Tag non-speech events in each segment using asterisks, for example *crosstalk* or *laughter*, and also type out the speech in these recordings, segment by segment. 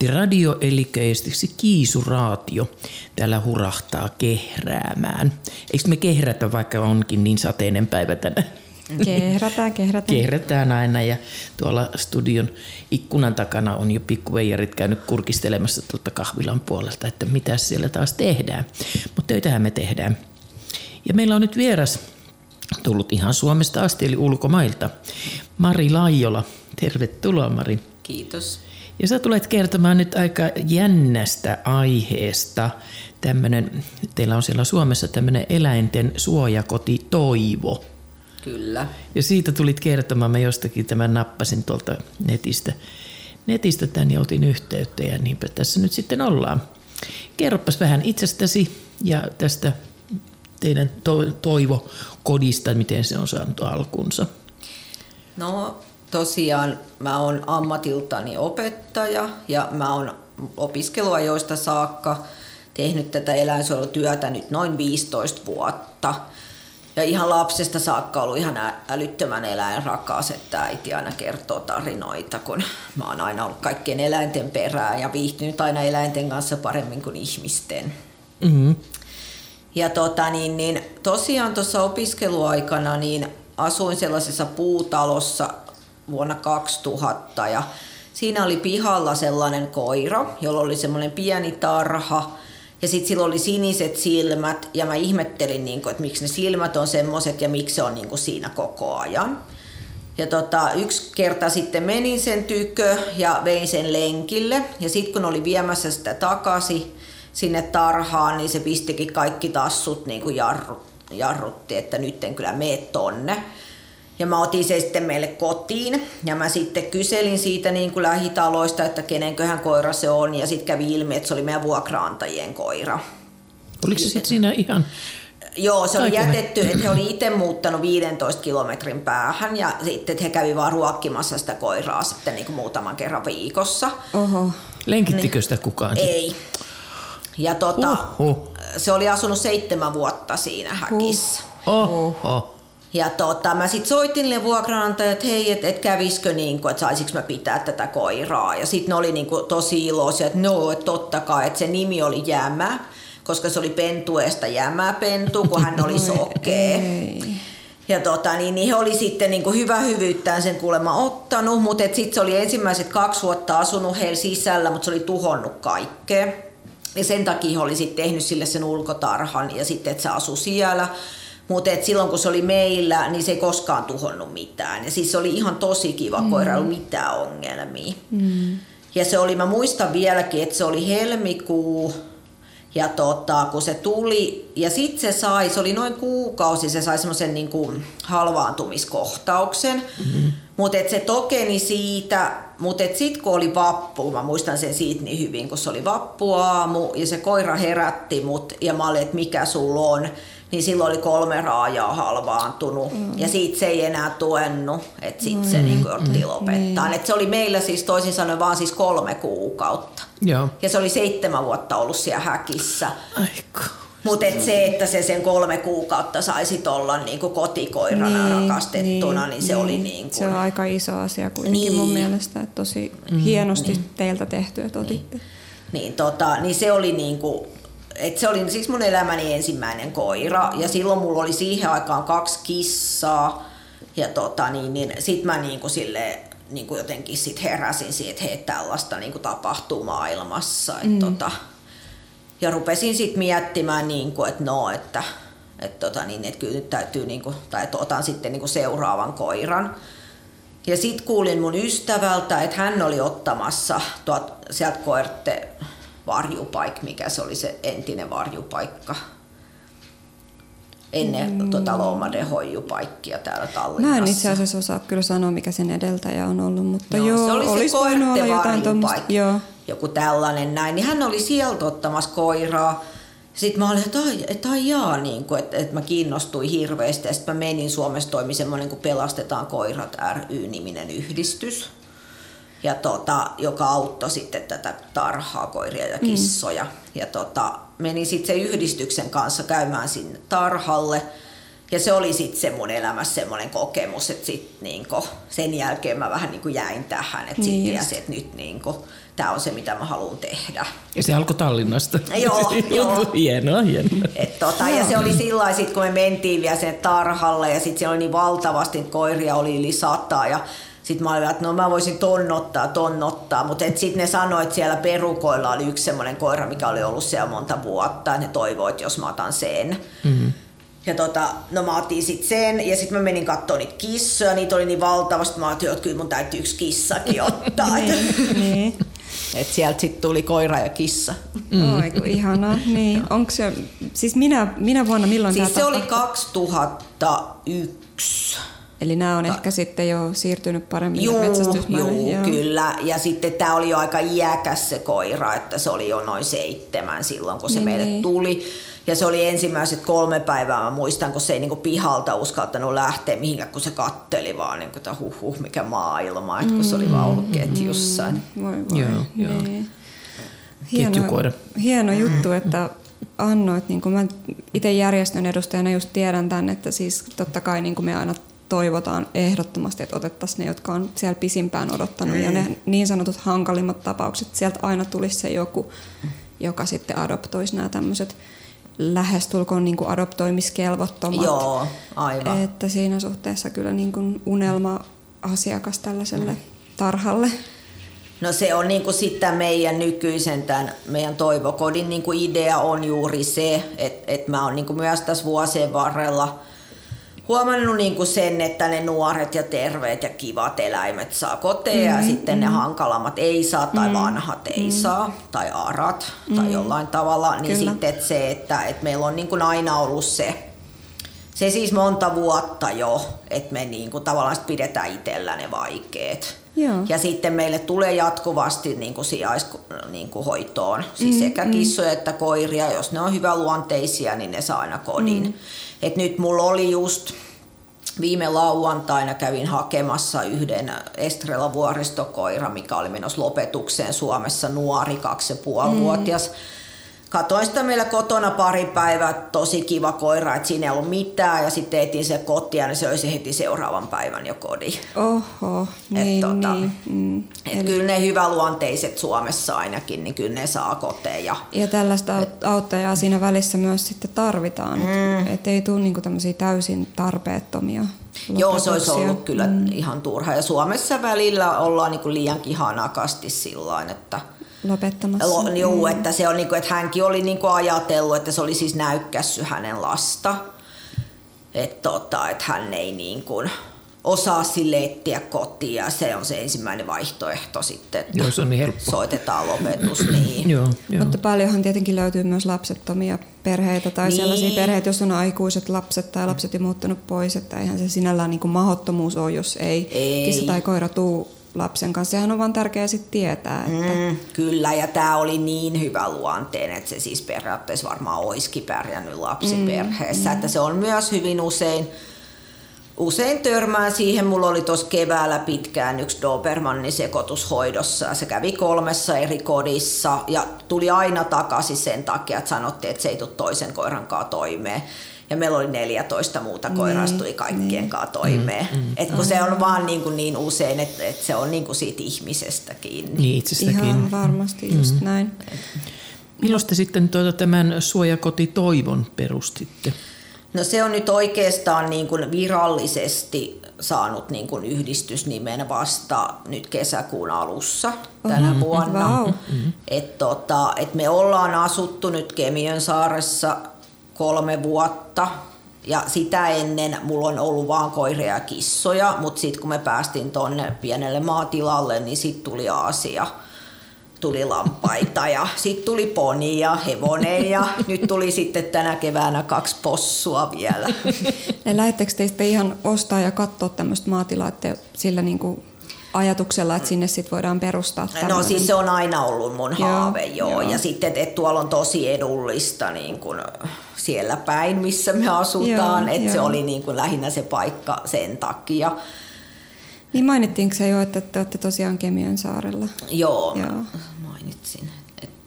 Katti Radio, eli estiksi kiisuraatio, täällä hurahtaa kehräämään. Eikö me kehrätä, vaikka onkin niin sateinen päivä tänään? Kehrätään, kehrätään. Kehrätään aina ja tuolla studion ikkunan takana on jo pikkuveijarit käynyt kurkistelemassa tuolta kahvilan puolelta, että mitä siellä taas tehdään. Mutta töitähän me tehdään. Ja meillä on nyt vieras tullut ihan Suomesta asti, eli ulkomailta. Mari Laijola. Tervetuloa Mari. Kiitos. Ja sä tulet kertomaan nyt aika jännästä aiheesta. Tämmönen, teillä on siellä Suomessa tämmöinen eläinten suojakoti Toivo. Kyllä. Ja siitä tulit kertomaan, mä jostakin tämän nappasin tuolta netistä. Netistä tän ja otin yhteyttä ja niinpä tässä nyt sitten ollaan. Kerropas vähän itsestäsi ja tästä teidän to- toivokodista, miten se on saanut alkunsa. No tosiaan mä oon ammatiltani opettaja ja mä oon opiskeluajoista saakka tehnyt tätä eläinsuojelutyötä nyt noin 15 vuotta. Ja ihan lapsesta saakka ollut ihan älyttömän eläinrakas, että äiti aina kertoo tarinoita, kun mä oon aina ollut kaikkien eläinten perään ja viihtynyt aina eläinten kanssa paremmin kuin ihmisten. Mm-hmm. Ja tota, niin, niin, tosiaan tuossa opiskeluaikana niin asuin sellaisessa puutalossa vuonna 2000 ja siinä oli pihalla sellainen koira, jolla oli semmoinen pieni tarha ja sitten sillä oli siniset silmät ja mä ihmettelin, niin kuin, että miksi ne silmät on semmoiset ja miksi se on niin kuin siinä koko ajan. Ja tota, yksi kerta sitten menin sen tykö ja vein sen lenkille ja sitten kun oli viemässä sitä takaisin sinne tarhaan, niin se pistikin kaikki tassut niin kuin jarru, jarrutti, että nyt en kyllä mene tonne. Ja mä otin se sitten meille kotiin ja mä sitten kyselin siitä niin kuin lähitaloista, että kenenköhän koira se on ja sitten kävi ilmi, että se oli meidän vuokraantajien koira. Oliko se sitten siinä ihan Joo, se oli jätetty, että he oli itse muuttanut 15 kilometrin päähän ja sitten he kävi vaan ruokkimassa sitä koiraa sitten niin kuin muutaman kerran viikossa. Oho. Lenkittikö niin. sitä kukaan? Ei. Ja tota, Oho. se oli asunut seitsemän vuotta siinä häkissä. Oho. Ja tota, mä sitten soitin niille vuokranantajille, että hei, että et kävisikö, niinku, että saisinko mä pitää tätä koiraa. Ja sitten ne oli niinku tosi iloisia, että no, että totta kai, että se nimi oli Jämä, koska se oli pentueesta Jämä pentu, kun hän oli *laughs* sokea. Ja tota, niin, niin he oli sitten niin kuin hyvä hyvyyttään sen kuulemma ottanut, mutta sitten se oli ensimmäiset kaksi vuotta asunut heillä sisällä, mutta se oli tuhonnut kaikkea. Ja sen takia he oli sitten tehnyt sille sen ulkotarhan ja sitten, että se asui siellä. Mutta silloin kun se oli meillä, niin se ei koskaan tuhonnut mitään. Ja siis se oli ihan tosi kiva mm. koira, ei ollut mitään ongelmia. Mm. Ja se oli, mä muistan vieläkin, että se oli helmikuu, ja tota, kun se tuli, ja sitten se sai, se oli noin kuukausi, se sai semmoisen niin halvaantumiskohtauksen. Mm-hmm. Mutta se tokeni siitä, mutta sitten kun oli vappu, mä muistan sen siitä niin hyvin, kun se oli vappuaamu, ja se koira herätti mut, ja mä olin, että mikä sulla on niin silloin oli kolme raajaa halvaantunut mm. ja siitä se ei enää tuennut, että sitten mm. se niin jouduttiin mm. lopettaa. Mm. Et se oli meillä siis toisin sanoen vaan siis kolme kuukautta. Joo. Ja se oli seitsemän vuotta ollut siellä häkissä. Aika. Mutta et se, että se sen kolme kuukautta saisi olla niinku kotikoirana niin, rakastettuna, niin, niin se niin. oli niin kuin... Se on aika iso asia kuitenkin niin. mun mielestä, että tosi mm, hienosti niin. teiltä tehty, että otitte. Niin, niin, tota, niin se oli niin kuin et se oli siis mun elämäni ensimmäinen koira ja silloin mulla oli siihen aikaan kaksi kissaa ja tota, niin, niin sit mä niinku sille niin kuin jotenkin sit heräsin siihen, että hei, tällaista niin kuin tapahtuu maailmassa. Et mm. tota, ja rupesin sitten miettimään, niin kuin, että no, että, että, tota, niin, että kyllä nyt täytyy, niin kuin, tai että otan sitten niin kuin seuraavan koiran. Ja sitten kuulin mun ystävältä, että hän oli ottamassa tuot, sieltä koirte varjupaikka, mikä se oli se entinen varjupaikka ennen mm. tuota Loomaden hoijupaikkia täällä Tallinnassa. Mä en itse asiassa osaa kyllä sanoa, mikä sen edeltäjä on ollut, mutta joo, joo se oli olisi se voinut olla jotain tuommoista. Joku tällainen näin, niin hän oli sieltä ottamassa koiraa. Sitten mä olin, että ai, et ai jaa, niin kuin, että, että mä kiinnostuin hirveästi. Ja sitten mä menin, Suomessa toimi semmoinen kuin Pelastetaan koirat ry-niminen yhdistys ja tota, joka auttoi sitten tätä tarhaa, koiria ja kissoja. Mm. Ja tota, menin sitten sen yhdistyksen kanssa käymään sinne tarhalle. Ja se oli sitten se mun elämässä semmoinen kokemus, että sit niinku, sen jälkeen mä vähän niinku jäin tähän, että Niin sitten tiesin, että nyt niinku, tämä on se, mitä mä haluan tehdä. Ja se alkoi Tallinnasta. Joo, *laughs* joo. hienoa, hienoa. Et tota, ja se oli sillä lailla, sit kun me mentiin vielä sen tarhalle ja sitten siellä oli niin valtavasti koiria, oli yli sata ja sitten mä olin, että no mä voisin tonnottaa, tonnottaa, mutta sitten ne sanoi, että siellä perukoilla oli yksi semmoinen koira, mikä oli ollut siellä monta vuotta, ja ne toivoivat, että jos mä otan sen. Mm-hmm. Ja tota, no mä otin sit sen ja sitten mä menin katsoa niitä kissoja, niitä oli niin valtavasti, mä ajattelin, että kyllä mun täytyy yksi kissakin *laughs* ottaa. niin. Et sieltä sitten tuli koira ja kissa. Mm. Oi, kun ihanaa. *laughs* Niin. Onko se, siis minä, minä vuonna milloin Siis tämä se oli tapahtui? 2001. Eli nämä on ehkä sitten jo siirtynyt paremmin Juu, metsästysmaille. juu, kyllä. Ja sitten tämä oli jo aika iäkäs se koira, että se oli jo noin seitsemän silloin, kun se Niin, meille niin. tuli. Ja se oli ensimmäiset kolme päivää, mä muistan, kun se ei niinku pihalta uskaltanut lähteä mihinkään, kun se katteli vaan, niin kuin, huh, huh, mikä maailma, että kun se oli vaan ollut ketjussa. Voi voi. Joo, joo. Niin. Ketjukoira. hieno juttu, että annoit, niin kuin mä itse järjestön edustajana just tiedän tämän, että siis totta kai niin kuin me aina toivotaan ehdottomasti, että otettaisiin ne, jotka on siellä pisimpään odottanut ja ne niin sanotut hankalimmat tapaukset, sieltä aina tulisi se joku, joka sitten adoptoisi nämä tämmöiset lähestulkoon niin kuin adoptoimiskelvottomat. Joo, aivan. Että siinä suhteessa kyllä niin kuin unelma asiakas tällaiselle tarhalle. No se on niin kuin sitten meidän nykyisen tämän meidän toivokodin niin kuin idea on juuri se, että, että mä oon niin kuin myös tässä vuosien varrella huomannut niin kuin sen, että ne nuoret ja terveet ja kivat eläimet saa koteja mm, ja sitten ne hankalammat ei saa tai vanhat ei saa tai arat tai jollain tavalla. Niin Kyllä. sitten että se, että, että meillä on niin kuin aina ollut se, se siis monta vuotta jo, että me niin kuin tavallaan pidetään itsellä ne vaikeet. Joo. Ja sitten meille tulee jatkuvasti niin kuin sijaishoitoon, niin kuin hoitoon, siis sekä kissoja että koiria. Jos ne on hyväluonteisia, niin ne saa aina kodin. Mm. Et nyt mulla oli just viime lauantaina kävin hakemassa yhden Estrella vuoristokoira, mikä oli menossa lopetukseen Suomessa nuori, kaksi ja puoli vuotias. Katoin sitä meillä kotona pari päivää, tosi kiva koira, että siinä ei ollut mitään ja sitten etin se kotia, niin se olisi heti seuraavan päivän jo kodin. Oho, niin, tota, niin. Mm. Et kyllä ne hyväluonteiset Suomessa ainakin, niin kyllä ne saa koteja. Ja tällaista aut- auttajaa siinä välissä myös sitten tarvitaan. Mm. Että ei tule niinku tämmöisiä täysin tarpeettomia Joo, se olisi lopetuksia. ollut kyllä mm. ihan turha. Ja Suomessa välillä ollaan niin kuin liiankin hanakasti sillä että lopettamassa. Lo, juu, että se on niinku, että hänkin oli niinku ajatellut, että se oli siis näykkässy hänen lasta. Että tota, et hän ei niinku osaa sille etsiä kotia ja se on se ensimmäinen vaihtoehto sitten, että Joo, se on niin helppo. soitetaan lopetus. Niin. Joo, joo. Mutta paljonhan tietenkin löytyy myös lapsettomia perheitä tai Niin. niin. sellaisia perheitä, jos on aikuiset lapset tai lapset jo muuttanut pois, että eihän se sinällään niin kuin mahdottomuus ole, jos ei, Ei. kissa tai koira tuu lapsen kanssa. Sehän on vaan tärkeää sitten tietää, että Mm, kyllä, ja tämä oli niin hyvä luonteen, että se siis periaatteessa varmaan olisikin pärjännyt lapsiperheessä. Mm, että se on myös hyvin usein, usein törmään siihen. Mulla oli tuossa keväällä pitkään yksi Dobermannin sekoitushoidossa se kävi kolmessa eri kodissa ja tuli aina takaisin sen takia, että sanottiin, että se ei tule toisen koiran kanssa toimeen. Ja meillä oli 14 muuta koiraa, se tuli kaikkien kanssa toimeen. Et kun se on vaan niin, kuin niin usein, että, että se on niin kuin siitä ihmisestä kiinni. Niin itsestäkin. ihan varmasti just Mm-hmm. näin. Milloin te sitten tuota, tämän suojakoti Toivon perustitte? No se on nyt oikeastaan niin kuin virallisesti saanut niin kuin yhdistysnimen vasta nyt kesäkuun alussa tänä vuonna. Vau. Et tota, et me ollaan asuttu nyt Kemiön saaressa kolme vuotta ja sitä ennen mulla on ollut vaan koiria ja kissoja, mutta sitten kun me päästiin tonne pienelle maatilalle, niin sitten tuli Aasia tuli lampaita ja sitten tuli poni ja hevonen ja nyt tuli sitten tänä keväänä kaksi possua vielä. Lähettekö te sitten ihan ostaa ja katsoa tämmöistä maatilaa, että sillä niinku ajatuksella, että sinne sitten voidaan perustaa No tämmöinen? siis se on aina ollut mun Joo, haave, joo. joo. Ja sitten, että et tuolla on tosi edullista niin kun siellä päin, missä me asutaan. Joo, Että se oli niin kun lähinnä se paikka sen takia. Niin mainittiinko se jo, että te olette tosiaan Kemiön saarella? Joo, Joo. mainitsin.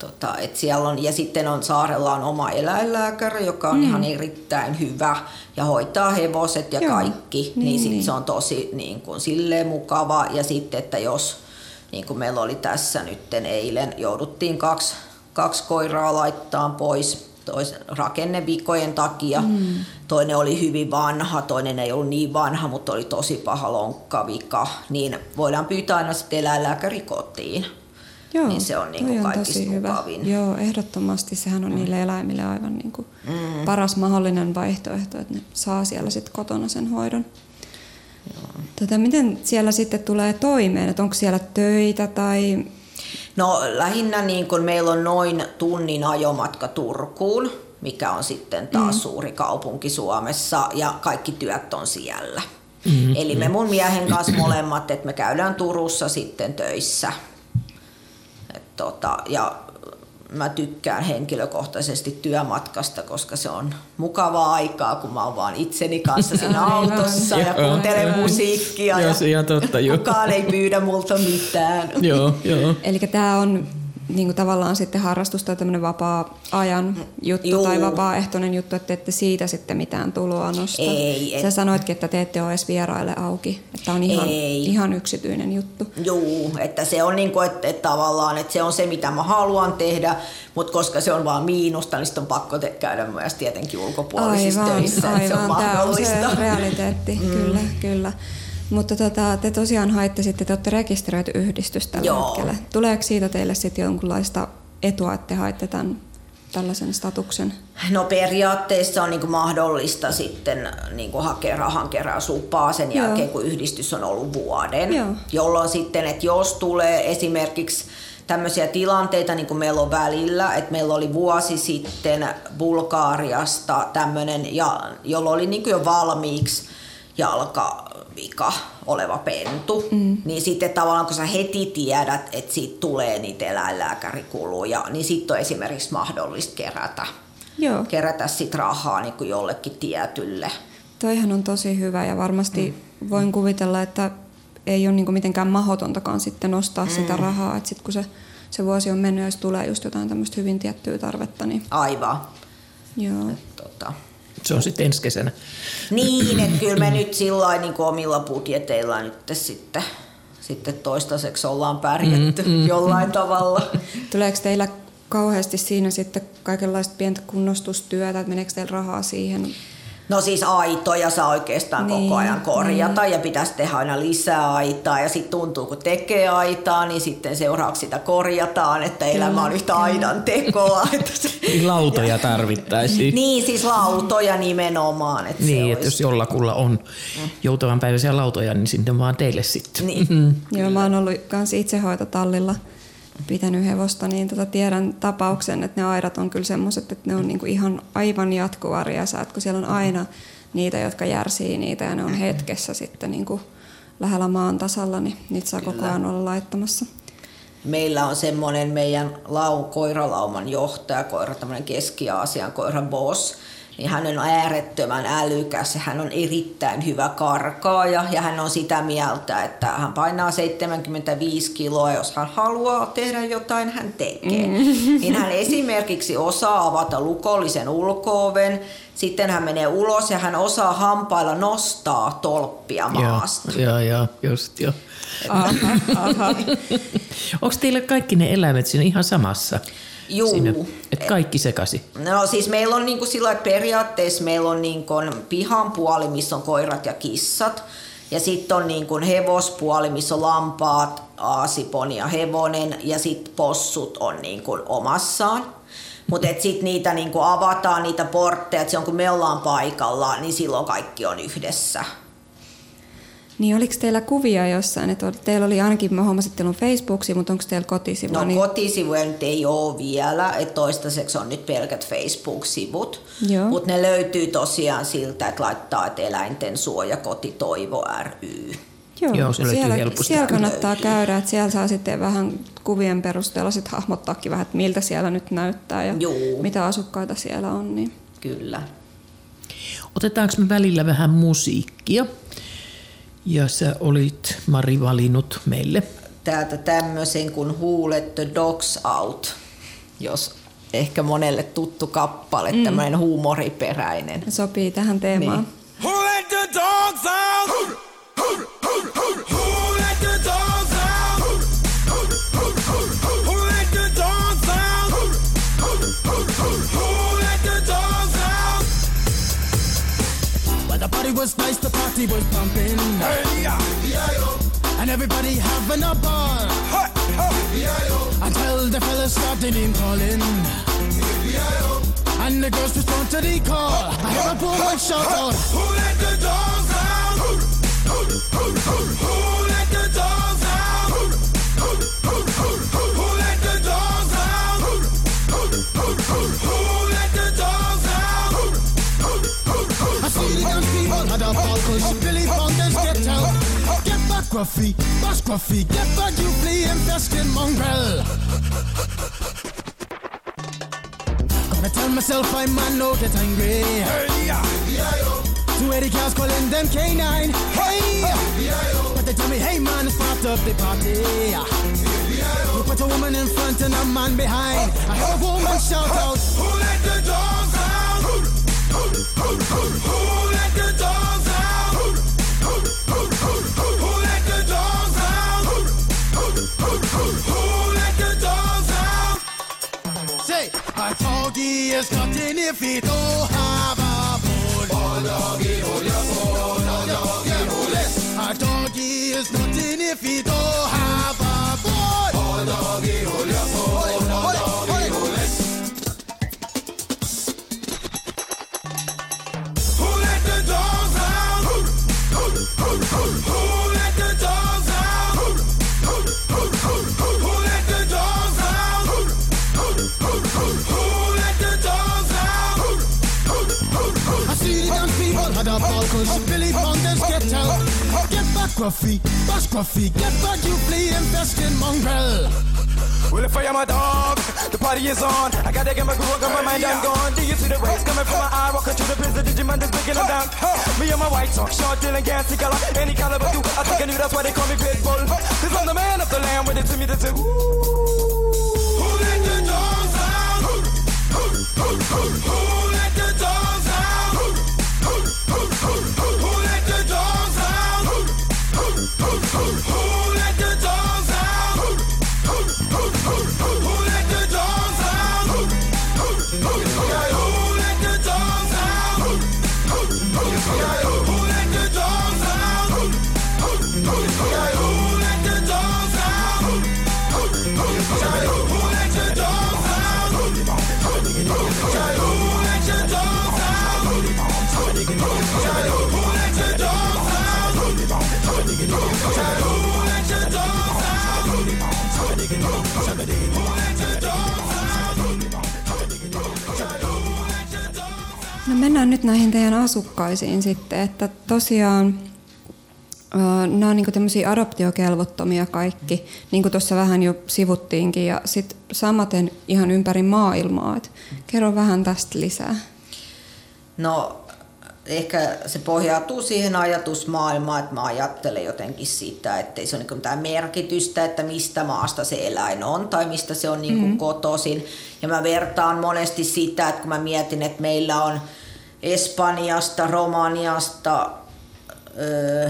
Tota, et siellä on, ja sitten on saarella on oma eläinlääkäri, joka on mm. ihan erittäin hyvä ja hoitaa hevoset ja Joo, kaikki, niin, niin, niin sit se on tosi niin kuin, silleen mukava. Ja sitten, että jos, niin kuin meillä oli tässä nyt eilen, jouduttiin kaksi, kaksi koiraa laittaa pois tois, rakennevikojen takia. Mm. Toinen oli hyvin vanha, toinen ei ollut niin vanha, mutta oli tosi paha lonkkavika. Niin voidaan pyytää aina sitten eläinlääkäri kotiin. Joo, niin se on niin kuin on kaikista tosi hyvä. mukavin. Joo, ehdottomasti sehän on mm. niille eläimille aivan niin kuin mm. paras mahdollinen vaihtoehto, että ne saa siellä sitten kotona sen hoidon. Tota, miten siellä sitten tulee toimeen, että onko siellä töitä tai... No lähinnä niin kun meillä on noin tunnin ajomatka Turkuun, mikä on sitten taas mm. suuri kaupunki Suomessa ja kaikki työt on siellä. Mm-hmm. Eli me mun miehen kanssa molemmat, että me käydään Turussa sitten töissä. Tota, ja mä tykkään henkilökohtaisesti työmatkasta, koska se on mukavaa aikaa, kun mä oon vaan itseni kanssa siinä *laughs* Aivan. autossa ja kuuntelen musiikkia Joo, ja se ihan totta, joo. kukaan ei pyydä multa mitään. Joo, joo. Eli tämä on niin kuin tavallaan sitten harrastus tai tämmöinen vapaa-ajan juttu Juu. tai vapaaehtoinen juttu, että ette siitä sitten mitään tuloa nosta. Ei, et- Sä sanoitkin, että te ette ole edes vieraille auki, että on ihan, Ei. ihan yksityinen juttu. Juu, että se on niinku, että, että tavallaan, että se on se mitä mä haluan tehdä, mutta koska se on vaan miinusta, niin on pakko te- käydä myös tietenkin ulkopuolisissa Aivan, töissä, että se on aivan. Tämä on mahdollista. se realiteetti, mm. kyllä, kyllä. Mutta tota, te tosiaan haitte sitten, te olette rekisteröity yhdistys tällä Joo. hetkellä. Tuleeko siitä teille sitten jonkunlaista etua, että te haitte tämän, tällaisen statuksen? No periaatteessa on niinku mahdollista sitten niinku hakea rahankeräyslupaa sen Joo. jälkeen, kun yhdistys on ollut vuoden. Joo. Jolloin sitten, että jos tulee esimerkiksi tämmöisiä tilanteita, niin kuin meillä on välillä, että meillä oli vuosi sitten Bulgaariasta tämmöinen, ja, jolla oli niin jo valmiiksi jalkavika oleva pentu, mm. niin sitten tavallaan kun sä heti tiedät, että siitä tulee niitä eläinlääkärikuluja, niin sitten on esimerkiksi mahdollista kerätä, Joo. kerätä sit rahaa niin kuin jollekin tietylle. Toihan on tosi hyvä ja varmasti mm. voin kuvitella, että ei ole niinku mitenkään mahdotontakaan sitten nostaa mm. sitä rahaa. Että sit kun se, se vuosi on mennyt ja jos tulee just jotain tämmöistä hyvin tiettyä tarvetta, niin Aivan. joo. Tota. Se on sitten ensi kesänä. Niin, että kyllä me nyt sillä niin omilla budjeteilla nyt sitten, sitten toistaiseksi ollaan pärjätty mm, mm, jollain tavalla. Tuleeko teillä kauheasti siinä sitten kaikenlaista pientä kunnostustyötä, että meneekö teillä rahaa siihen? No siis aitoja saa oikeastaan niin, koko ajan korjata niin. ja pitäisi tehdä aina lisää aitaa ja sitten tuntuu kun tekee aitaa, niin sitten seuraavaksi sitä korjataan, että elämä on yhtä aidan tekoa. *laughs* Että se, Niin lautoja tarvittaisiin. niin siis lautoja nimenomaan. Että Niin, että olisi. jos jollakulla on joutavan päiväisiä lautoja, niin sitten vaan teille sitten. Niin. Joo, mä oon ollut kans itsehoitotallilla pitänyt hevosta, niin tota tiedän tapauksen, että ne aidat on kyllä semmoiset, että ne on niinku ihan aivan jatkuva riesa, että kun siellä on aina niitä, jotka järsii niitä ja ne on hetkessä sitten niinku lähellä maan tasalla, niin niitä saa koko ajan olla laittamassa. Meillä on semmoinen meidän lau, koiralauman johtaja, koira, tämmöinen Keski-Aasian koira boss, niin hän on äärettömän älykäs ja hän on erittäin hyvä karkaaja ja hän on sitä mieltä, että hän painaa 75 kiloa jos hän haluaa tehdä jotain, hän tekee. Mm. Niin hän esimerkiksi osaa avata lukollisen ulkooven, sitten hän menee ulos ja hän osaa hampailla nostaa tolppia maasta. Joo, joo, just joo. *laughs* Onko teillä kaikki ne eläimet siinä ihan samassa? Juu. Siinä, että kaikki sekasi. No siis meillä on niinku sillä että periaatteessa meillä on niinku pihan puoli, missä on koirat ja kissat. Ja sitten on niinku hevospuoli, missä on lampaat, aasiponi ja hevonen. Ja sitten possut on niinku omassaan. Mutta sitten niitä niinku avataan, niitä portteja, että silloin kun me ollaan paikalla, niin silloin kaikki on yhdessä. Niin oliko teillä kuvia jossain? Että teillä oli ainakin, mä huomasin, että teillä on Facebook-sivu, mutta onko teillä kotisivu? No niin... kotisivuja nyt ei ole vielä, että toistaiseksi on nyt pelkät Facebook-sivut. Joo. Mutta ne löytyy tosiaan siltä, että laittaa, että eläinten suojakoti Toivo ry. Joo, Joo, se löytyy siellä, helposti. siellä kannattaa käydä, että siellä saa sitten vähän kuvien perusteella sit hahmottaakin vähän, että miltä siellä nyt näyttää ja Juu. mitä asukkaita siellä on. Niin. Kyllä. Otetaanko me välillä vähän musiikkia? Ja sä olit, Mari, valinnut meille. Täältä tämmöisen kuin Huulet the Dogs Out. jos ehkä monelle tuttu kappale, mm. tämmöinen huumoriperäinen. Sopii tähän teemaan. Niin. Who let the dogs out? Was nice, the party was pumping. And everybody having a ball. Until the fellas started in calling. And the girls respond to the call. I hear a woman shout out. Who let the dogs out? Who let the dogs out? Who let the dogs out? Who young people had a ball cause Billy Bongers get out. Get back, Gruffy, bash Gruffy, get back, you flea infested mongrel. I tell myself I man no get angry. Hey, yeah. Two eighty cows calling them K9. Hey, but they tell me, hey man, start up the party. You put a woman in front and a man behind. I hear a woman shout out, Who let the dogs out? Who let the dogs Doggy is nothing if he don't have a bone. Oh, doggy, hold your bone. Oh, doggy, hold. A doggy is nothing if he don't have Gruffy, bash Gruffy, get back, you flea infested mongrel. Well, if I am a dog, the party is on. I gotta get my groove on, got my mind, I'm gone. Do you see the rays coming from my eye? Walking through the prison, Digimon is breaking them down. Me and my white talk, short, dealing, gassy color, any caliber do. I think I knew that's why they call me Pitbull. Cause I'm the man of the land with it to me to say, Who mennään nyt näihin teidän asukkaisiin sitten, että tosiaan nämä on niinku tämmöisiä adoptiokelvottomia kaikki, niin kuin tuossa vähän jo sivuttiinkin, ja sitten samaten ihan ympäri maailmaa. Et kerro vähän tästä lisää. No ehkä se pohjautuu siihen ajatusmaailmaan, että mä ajattelen jotenkin sitä, että ei se ole niin mitään merkitystä, että mistä maasta se eläin on tai mistä se on niin kuin mm. kotoisin. Ja mä vertaan monesti sitä, että kun mä mietin, että meillä on Espanjasta, Romaniasta, öö,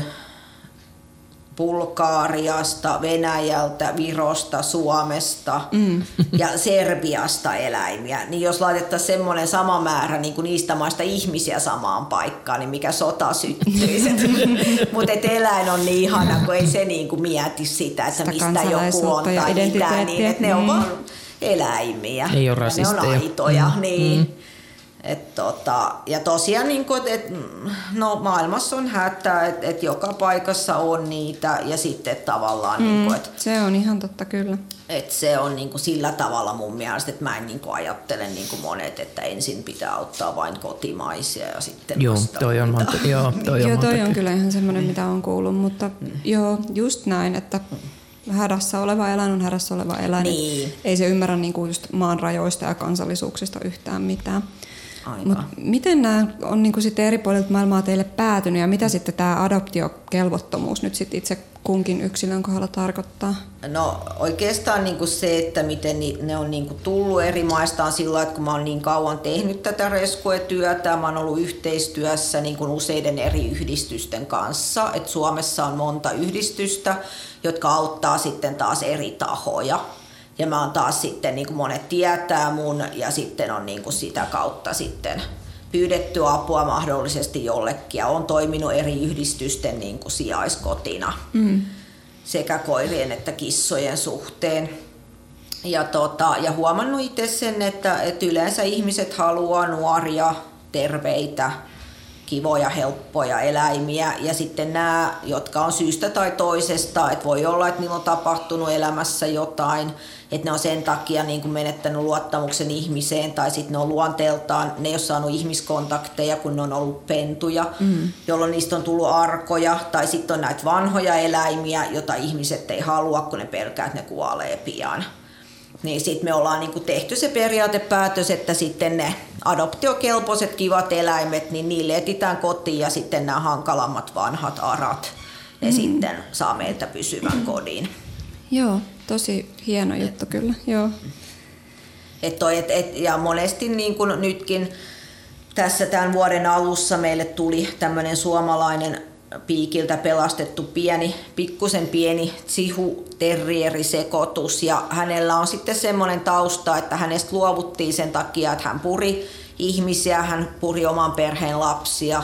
Bulgaariasta, Venäjältä, Virosta, Suomesta mm. *laughs* ja Serbiasta eläimiä, niin jos laitettaisiin semmoinen sama määrä niin kuin niistä maista ihmisiä samaan paikkaan, niin mikä sota syttyisi. *laughs* Mutta eläin on niin ihana, kun ei se niin kuin mieti sitä, että sitä mistä joku on tai mitään, niin että ne on mm. vaan eläimiä. Ei ole Ne on aitoja, mm. niin. Mm. Et tota, ja tosiaan, niin kun, et, no, maailmassa on hätä, että et joka paikassa on niitä ja sitten tavallaan... Mm, niin kun, et, se on ihan totta kyllä. Et se on niin sillä tavalla mun mielestä, että mä en niin ajattele niin monet, että ensin pitää auttaa vain kotimaisia ja sitten Joo, toi on, monta, joo, *laughs* toi on, joo, toi on kyllä ihan semmoinen, mitä on kuullut, mutta mm. joo, just näin, että hädässä oleva eläin on hädässä oleva eläin. Niin. Ei se ymmärrä niin kuin just maan rajoista ja kansallisuuksista yhtään mitään. Mut miten nämä on niinku sitten eri puolilta maailmaa teille päätynyt ja mitä sitten tämä adoptiokelvottomuus nyt sitten itse kunkin yksilön kohdalla tarkoittaa? No oikeastaan niin kuin se, että miten ne on niin kuin tullut eri maista on sillä että kun mä oon niin kauan tehnyt tätä reskuetyötä, mä oon ollut yhteistyössä niin kuin useiden eri yhdistysten kanssa. Et Suomessa on monta yhdistystä, jotka auttaa sitten taas eri tahoja. Ja mä oon taas sitten, niin kuin monet tietää mun, ja sitten on niin kuin sitä kautta sitten pyydetty apua mahdollisesti jollekin ja on toiminut eri yhdistysten niin kuin sijaiskotina mm. sekä koirien että kissojen suhteen. Ja, tota, ja huomannut itse sen, että, että yleensä ihmiset haluaa nuoria, terveitä, kivoja, helppoja eläimiä. Ja sitten nämä, jotka on syystä tai toisesta, että voi olla, että niillä on tapahtunut elämässä jotain, että ne on sen takia niin kuin menettänyt luottamuksen ihmiseen, tai sitten ne on luonteeltaan, ne ei ole saanut ihmiskontakteja, kun ne on ollut pentuja, mm. jolloin niistä on tullut arkoja, tai sitten on näitä vanhoja eläimiä, joita ihmiset ei halua, kun ne pelkää, että ne kuolee pian niin sitten me ollaan niinku tehty se periaatepäätös, että sitten ne adoptiokelpoiset kivat eläimet, niin niille etitään kotiin ja sitten nämä hankalammat vanhat arat, ne mm. sitten saa meiltä pysyvän kodin. Joo, tosi hieno juttu kyllä, joo. Et toi, et, et, ja monesti niin kuin nytkin tässä tämän vuoden alussa meille tuli tämmöinen suomalainen piikiltä pelastettu pieni, pikkusen pieni tsihu sekoitus ja hänellä on sitten semmoinen tausta, että hänestä luovuttiin sen takia, että hän puri ihmisiä, hän puri oman perheen lapsia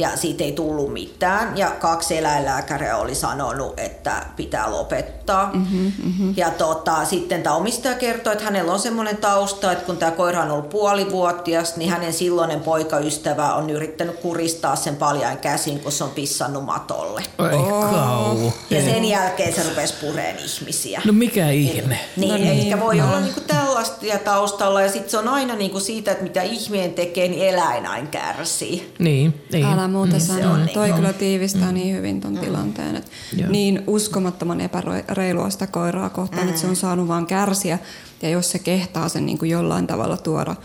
ja siitä ei tullut mitään. Ja kaksi eläinlääkäriä oli sanonut, että pitää lopettaa. Mm-hmm, mm-hmm. Ja tota, sitten tämä omistaja kertoi, että hänellä on semmoinen tausta, että kun tämä koira on ollut puolivuotias, niin hänen silloinen poikaystävä on yrittänyt kuristaa sen paljain käsin, kun se on pissannut matolle. Oi kau. Ja sen jälkeen se rupesi pureen ihmisiä. No mikä ihme. Niin, no niin, ehkä voi no. olla niinku tällaista taustalla ja sitten se on aina niinku siitä, että mitä ihmeen tekee, niin eläin aina kärsii. Niin, niin. Älä muuta mm. sanoa. Niin Toi kyllä tiivistää mm. niin hyvin ton mm. tilanteen. Että niin uskomattoman epäreilua sitä koiraa kohtaan, mm. että se on saanut vaan kärsiä. Ja jos se kehtaa sen niin kuin jollain tavalla tuoda,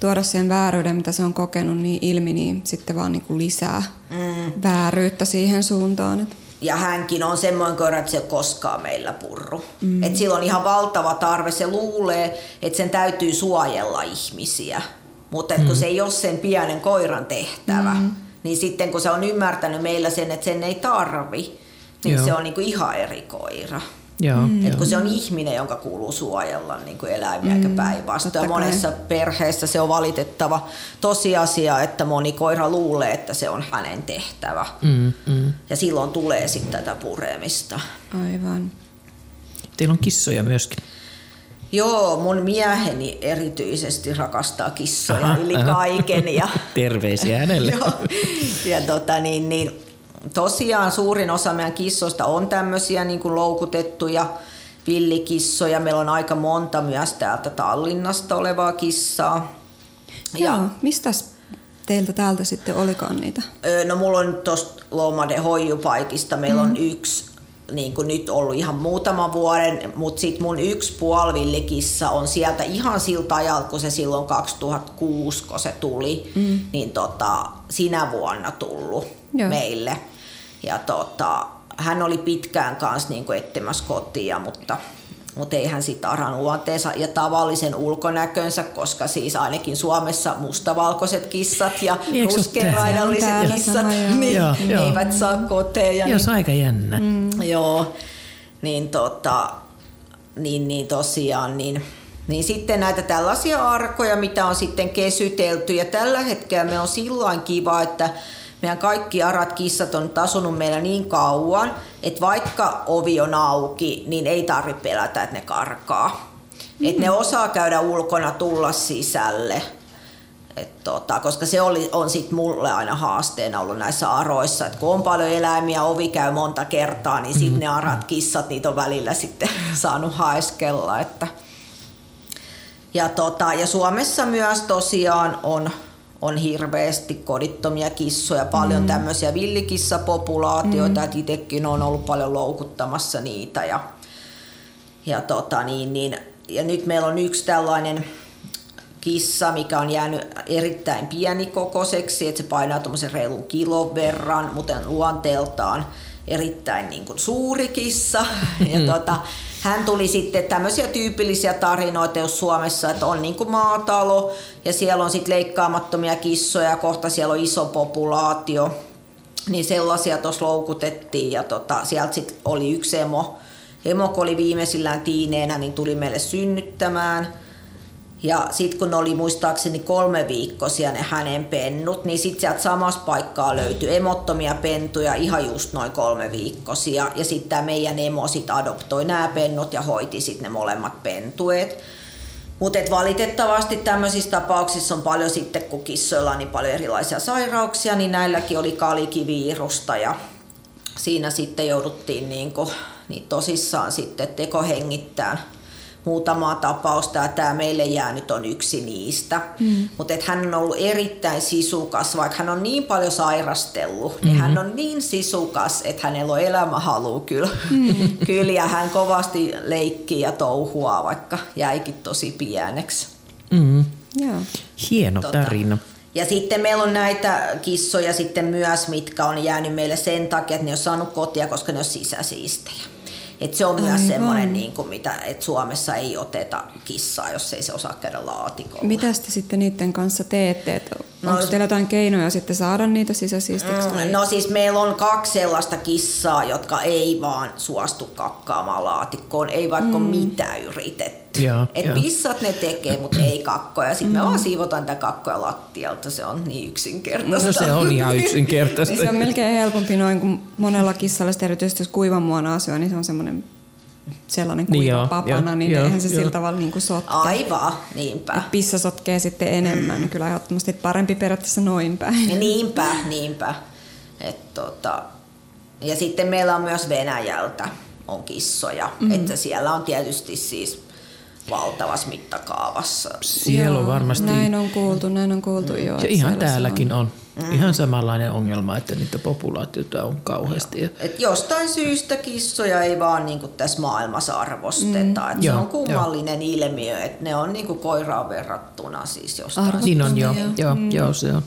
tuoda sen vääryyden, mitä se on kokenut niin ilmi, niin sitten vaan niin kuin lisää mm. vääryyttä siihen suuntaan. Että ja hänkin on semmoinen koira, että se koskaan meillä purru. Mm. Et sillä on ihan valtava tarve. Se luulee, että sen täytyy suojella ihmisiä. Mutta mm. kun se ei ole sen pienen koiran tehtävä, mm niin sitten kun se on ymmärtänyt meillä sen, että sen ei tarvi, niin Joo. se on niin kuin ihan eri koira. Joo, mm. Et kun se on ihminen, jonka kuuluu suojella niin kuin eläimiä mm, eikä päinvastoin. Monessa perheessä se on valitettava tosiasia, että moni koira luulee, että se on hänen tehtävä. Mm, mm. Ja silloin tulee sitten tätä puremista. Aivan. Teillä on kissoja myöskin. Joo, mun mieheni erityisesti rakastaa kissoja aha, yli aha. kaiken. Ja, *laughs* Terveisiä hänelle. *laughs* joo, ja tota, niin, niin, tosiaan suurin osa meidän kissoista on tämmöisiä niin kuin loukutettuja villikissoja. Meillä on aika monta myös täältä Tallinnasta olevaa kissaa. Joo, ja, mistä teiltä täältä sitten olikaan niitä? No mulla on tuosta Lomade hoijupaikista, meillä mm. on yksi niin kuin nyt ollut ihan muutama vuoden, mutta sitten mun yksi puolivillikissa on sieltä ihan siltä ajalta, kun se silloin 2006, kun se tuli, mm. niin tota, sinä vuonna tullut Joo. meille. Ja tota, hän oli pitkään kanssa niin kuin etsimässä kotia, mutta mutta ei hän sitten aran luonteensa ja tavallisen ulkonäkönsä, koska siis ainakin Suomessa mustavalkoiset kissat ja niin, ruskenraidalliset kissat niin, joo, niin joo. eivät saa koteja. Jos niin, aika jännä. Mm. Joo, niin, tota, niin, niin tosiaan, niin, niin sitten näitä tällaisia arkoja, mitä on sitten kesytelty ja tällä hetkellä me on silloin kiva, että meidän kaikki arat kissat on asunut meillä niin kauan, että vaikka ovi on auki, niin ei tarvitse pelätä, että ne karkaa. Mm-hmm. Että ne osaa käydä ulkona, tulla sisälle. Et tota, koska se oli, on sit mulle aina haasteena ollut näissä aroissa, että kun on paljon eläimiä, ovi käy monta kertaa, niin sitten ne arat kissat, niitä on välillä sitten *laughs* saanut haeskella. Että. Ja, tota, ja Suomessa myös tosiaan on hirveästi kodittomia kissoja, paljon mm. tämmöisiä villikissapopulaatioita, mm. että itsekin on ollut paljon loukuttamassa niitä. Ja, ja, tota, niin, niin, ja nyt meillä on yksi tällainen kissa, mikä on jäänyt erittäin pienikokoiseksi, että se painaa tuommoisen reilun kilon verran, mutta luonteeltaan erittäin niin kuin suuri kissa. *laughs* Ja mm. Hän tuli sitten tämmöisiä tyypillisiä tarinoita, jos Suomessa, että on niin kuin maatalo ja siellä on sitten leikkaamattomia kissoja ja kohta siellä on iso populaatio. Niin sellaisia tuossa loukutettiin ja tota, sieltä sitten oli yksi emo. Emo, oli viimeisillään tiineenä, niin tuli meille synnyttämään – ja sitten kun oli muistaakseni kolme viikkoisia ne hänen pennut, niin sitten sieltä samassa paikkaa löytyi emottomia pentuja ihan just noin kolme viikkoisia. Ja sitten tämä meidän emo sit adoptoi nämä pennut ja hoiti sitten ne molemmat pentueet. Mutta valitettavasti tämmöisissä tapauksissa on paljon sitten, kun kissoilla on niin paljon erilaisia sairauksia, niin näilläkin oli kalikivirusta ja siinä sitten jouduttiin niinku, niin tosissaan sitten tekohengittämään muutamaa tapausta ja tämä meille jäänyt on yksi niistä. Mm. Mutta hän on ollut erittäin sisukas, vaikka hän on niin paljon sairastellut, mm-hmm. niin hän mm-hmm. on niin sisukas, että hänellä on elämähalu kyllä. Mm. *laughs* kyllä ja hän kovasti leikkii ja touhua, vaikka jäikin tosi pieneksi. Mm. Yeah. Hieno tota, tarina. Ja sitten meillä on näitä kissoja sitten myös, mitkä on jäänyt meille sen takia, että ne on saanut kotia, koska ne on sisäsiistejä. Et se on Aivan. myös semmoinen, niin kuin, mitä, että Suomessa ei oteta kissaa, jos ei se osaa käydä laatikolla. Mitä te sitten niiden kanssa teette? Et no, onko teillä jotain keinoja sitten saada niitä sisäsiistiksi? Mm, no siis meillä on kaksi sellaista kissaa, jotka ei vaan suostu kakkaamaan laatikkoon, ei vaikka mm. mitä yritetty. Ja, Et ja. pissat ne tekee, mutta ei kakkoja. Sitten mm. me vaan siivotaan niitä kakkoja lattialta. Se on niin yksinkertaista. No se on ihan yksinkertaista. se on melkein helpompi noin kuin monella kissalla, erityisesti jos kuivan muona asia, niin se on semmoinen sellainen kuiva niin joo, papana, jo, niin jo, eihän se jo. sillä tavalla niin kuin sotke. Aivan, niinpä. Et pissa sotkee sitten enemmän, mm. kyllä ehdottomasti parempi periaatteessa noin päin. Ja niinpä, niinpä. Et tota, ja sitten meillä on myös Venäjältä on kissoja, mm. että siellä on tietysti siis valtavassa mittakaavassa. Siellä on varmasti... Näin on kuultu, näin on kuultu mm. jo. Ja ihan täälläkin on. on. Mm. Ihan samanlainen ongelma, että niitä populaatioita on kauheasti. Joo. Et jostain syystä kissoja ei vaan niin tässä maailmassa arvosteta. Mm. Et se on kummallinen jo. ilmiö, että ne on niin koiraan verrattuna siis jostain. Niin on, joo. Joo, mm. joo, se on.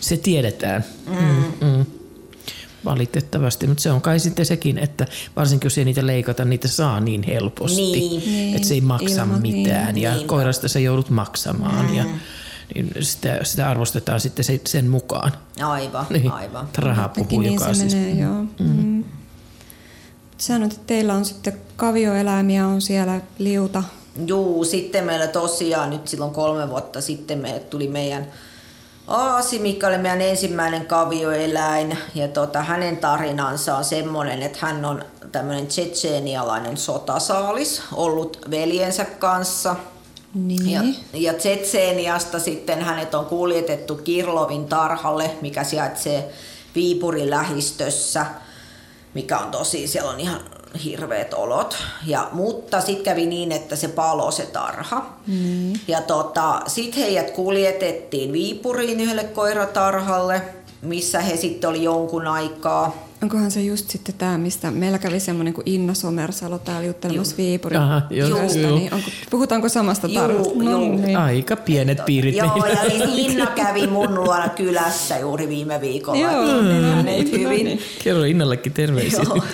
Se tiedetään. Mm. Mm. Mm valitettavasti, mutta se on kai sitten sekin, että varsinkin jos ei niitä leikata, niitä saa niin helposti, niin. että se ei maksa Ilman, mitään niin, ja niin. koirasta sä joudut maksamaan mm. ja niin sitä, sitä arvostetaan sitten sen mukaan. Aivan, *laughs* niin, aivan. Raha puhuu niin joka se menee, joo. Mm. Mm. Sanoit, että teillä on sitten kavioeläimiä on siellä liuta. Juu, sitten meillä tosiaan nyt silloin kolme vuotta sitten meille tuli meidän Aasi, mikä oli meidän ensimmäinen kavioeläin. Ja tota, hänen tarinansa on semmoinen, että hän on tämmöinen tsetseenialainen sotasaalis, ollut veljensä kanssa. Niin. Ja, ja Tsetseeniasta sitten hänet on kuljetettu Kirlovin tarhalle, mikä sijaitsee Viipurin lähistössä, mikä on tosi, siellä on ihan hirveät olot. Ja, mutta sitten kävi niin, että se palo se tarha. Mm. Ja tota, sitten heidät kuljetettiin Viipuriin yhdelle koiratarhalle, missä he sitten oli jonkun aikaa. Onkohan se just sitten tämä, mistä meillä kävi semmoinen kuin Inna Somersalo täällä juttelemassa Viipurin Aha, joo, joo. Niin onko, puhutaanko samasta tarhasta? No, niin. Aika pienet piirit. Joo, ja niin Inna kävi mun luona kylässä juuri viime viikolla. Joo, niin, niin, hyvin. Niin. Kerro Innallekin terveisiä. Joo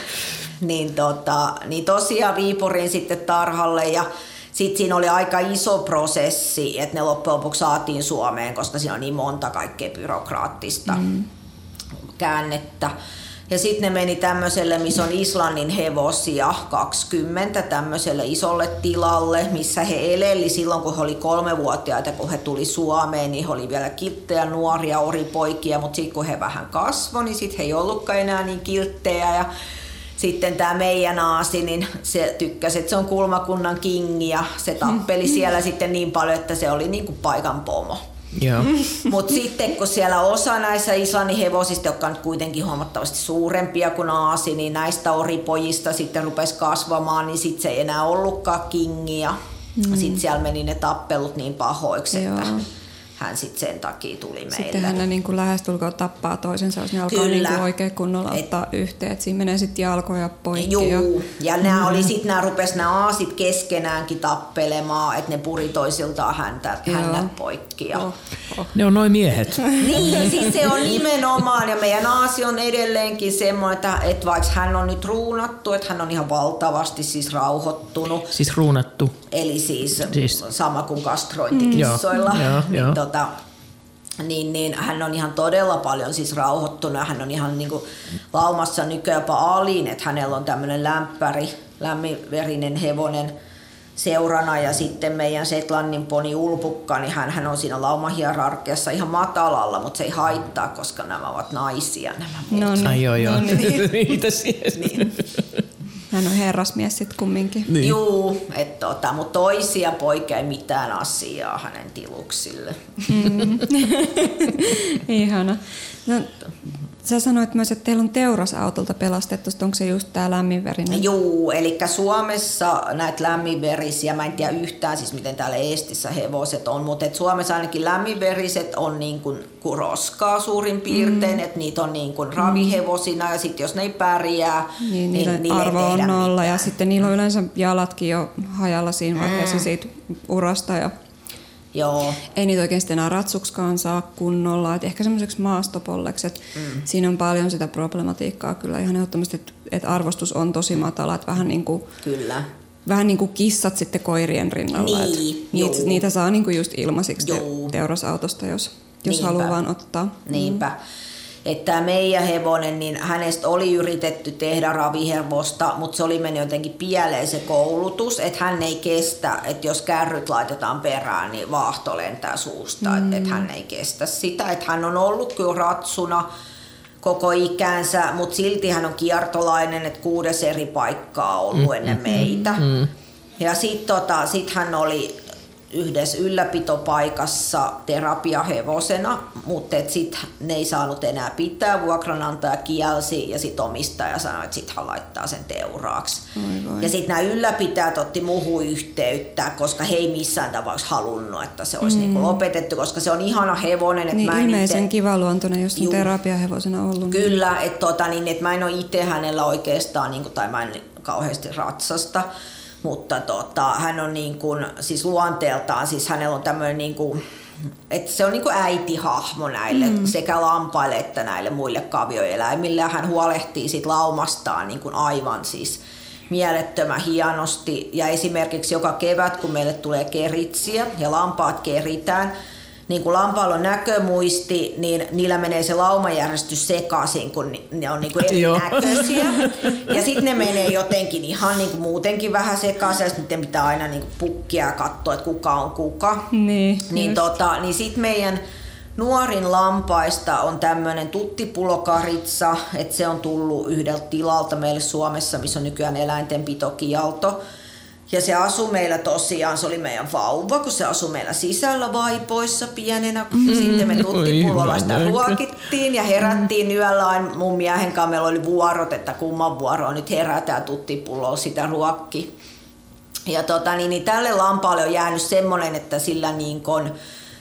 niin, tota, niin tosiaan Viipurin sitten tarhalle ja sitten siinä oli aika iso prosessi, että ne loppujen lopuksi saatiin Suomeen, koska siinä on niin monta kaikkea byrokraattista mm. käännettä. Ja sitten ne meni tämmöiselle, missä on Islannin hevosia, 20 tämmöiselle isolle tilalle, missä he eleli silloin, kun he oli kolmevuotiaita, kun he tuli Suomeen, niin he oli vielä kilttejä nuoria oripoikia, mutta sitten kun he vähän kasvoi, niin sitten he ei ollutkaan enää niin kilttejä. Ja sitten tämä meidän aasi, niin se tykkäsi, että se on kulmakunnan kingi ja se tappeli *laughs* siellä sitten niin paljon, että se oli niin kuin paikan pomo. *laughs* Mutta sitten kun siellä osa näissä Islannin hevosista, jotka on kuitenkin huomattavasti suurempia kuin aasi, niin näistä oripojista sitten rupesi kasvamaan, niin sitten se ei enää ollutkaan kingi ja mm. sitten siellä meni ne tappelut niin pahoiksi, Joo. että hän sitten sen takia tuli meille. Sitten hän niin kuin lähestulkoon tappaa toisensa, jos ne alkaa Kyllä. niin kuin oikein kunnolla ottaa yhteen. Et siinä menee sitten jalkoja poikki. Juu, Ja, ja nämä oli sit, nämä rupes nämä aasit keskenäänkin tappelemaan, että ne puri toisiltaan häntä, Joo. hännät poikki. Ja... oh, oh. Ne on noin miehet. *laughs* Niin, siis se on nimenomaan, ja meidän Aasi on edelleenkin semmoinen, että, että vaikka hän on nyt ruunattu, että hän on ihan valtavasti siis rauhoittunut, Siis ruunattu. eli siis, Siis- siis sama kuin kastrointikissoilla, Mm. Joo, niin, joo. Tota, niin, niin hän on ihan todella paljon siis rauhoittunut hän on ihan niin kuin laumassa nykyään jopa alin, että hänellä on tämmöinen lämpäri, lämminverinen hevonen seurana ja sitten meidän Setlannin poni Ulpukka, niin hän, hän on siinä laumahierarkiassa ihan matalalla, mutta se ei haittaa, koska nämä ovat naisia nämä muut. No niin. Ai joo joo. No niin. *laughs* Niin. Hän on herrasmies sitten kumminkin. Niin. Juu, että tota, mutta toisia poikia ei mitään asiaa hänen tiluksille. *laughs* Ihana. No, sä sanoit myös, että teillä on teurasautolta pelastettu. Onko se just tämä lämminverinen? Juu, eli Suomessa näitä lämminverisiä, mä en tiedä yhtään siis miten täällä Eestissä hevoset on, mutta et Suomessa ainakin lämminveriset on niin kuin, roskaa suurin piirtein, mm. että niitä on niin kuin ravihevosina ja sitten jos ne ei pärjää, Niin, niiden niille ei arvo on nolla ja mitään. sitten niillä on yleensä jalatkin jo hajalla siinä vaiheessa Mm. siitä urasta ja Joo, ei niitä oikein sitten enää ratsuksikaan saa kunnolla. Et ehkä semmoiseksi maastopolleksi, että mm. siinä on paljon sitä problematiikkaa kyllä ihan ehdottomasti, että et arvostus on tosi matala, että vähän niin kuin kyllä. vähän niin kuin kissat sitten koirien rinnalla. et Niin, niitä, niitä saa niin kuin just ilmaisiksi te, teurasautosta, jos, jos Niinpä. haluaa vaan ottaa. Niinpä. Että tämä meidän hevonen, niin hänestä oli yritetty tehdä ravihevosta, mutta se oli mennyt jotenkin pieleen se koulutus, että hän ei kestä, että jos kärryt laitetaan perään, niin vaahto lentää suusta, mm. että et hän ei kestä sitä. Että hän on ollut kyllä ratsuna koko ikänsä, mutta silti hän on kiertolainen, että kuudes eri paikkaa on ollut ennen meitä. Ja sitten tota, sit hän oli yhdessä ylläpitopaikassa terapiahevosena, mutta sitten ne ei saanut enää pitää, vuokranantaja kielsi ja sitten omistaja sanoi, että sitten hän laittaa sen teuraaksi. Oi voi. Ja sitten nämä ylläpitäjät otti muuhun yhteyttä, koska he ei missään tapauksessa halunnut, että se olisi mm. niinku lopetettu, koska se on ihana hevonen. Että Niin mä en ilmeisen itse- kivaluontoinen, jos on terapiahevosena ollut. niin- Kyllä, että tota, niin, et mä en ole itse hänellä oikeastaan, niin kuin, tai mä en kauheasti ratsasta, mutta tota, hän on niin kuin, siis luonteeltaan, siis hänellä on tämmöinen niin kuin, että se on niin kuin äitihahmo näille mm. sekä lampaille että näille muille kavioeläimille ja hän huolehtii sit laumastaan niin kuin aivan siis mielettömän hienosti ja esimerkiksi joka kevät kun meille tulee keritsiä ja lampaat keritään, niin kun lampaalla on näkömuisti, niin niillä menee se laumajärjestys sekaisin, kun ne on niinku Joo. erinäköisiä. *laughs* Ja sitten ne menee jotenkin ihan niinku muutenkin vähän sekaisin, ja sitten pitää aina niinku pukkia ja katsoa, että kuka on kuka. Niin, Niin, just. tota, niin sitten meidän nuorin lampaista on tämmöinen tuttipulokaritsa, että se on tullut yhdeltä tilalta meille Suomessa, missä on nykyään eläintenpitokialto. Ja se asui meillä tosiaan, se oli meidän vauva, kun se asui meillä sisällä vaipoissa pienenä. Mm, Sitten me näkö. ruokittiin ja herättiin yöllä aina mun miehen kanssa. Meillä oli vuorot, että kumman vuoro on nyt herätä ja tuttipulloa sitä ruokki. Ja tota, niin, niin tälle lampaalle on jäänyt semmoinen, että sillä niin kun,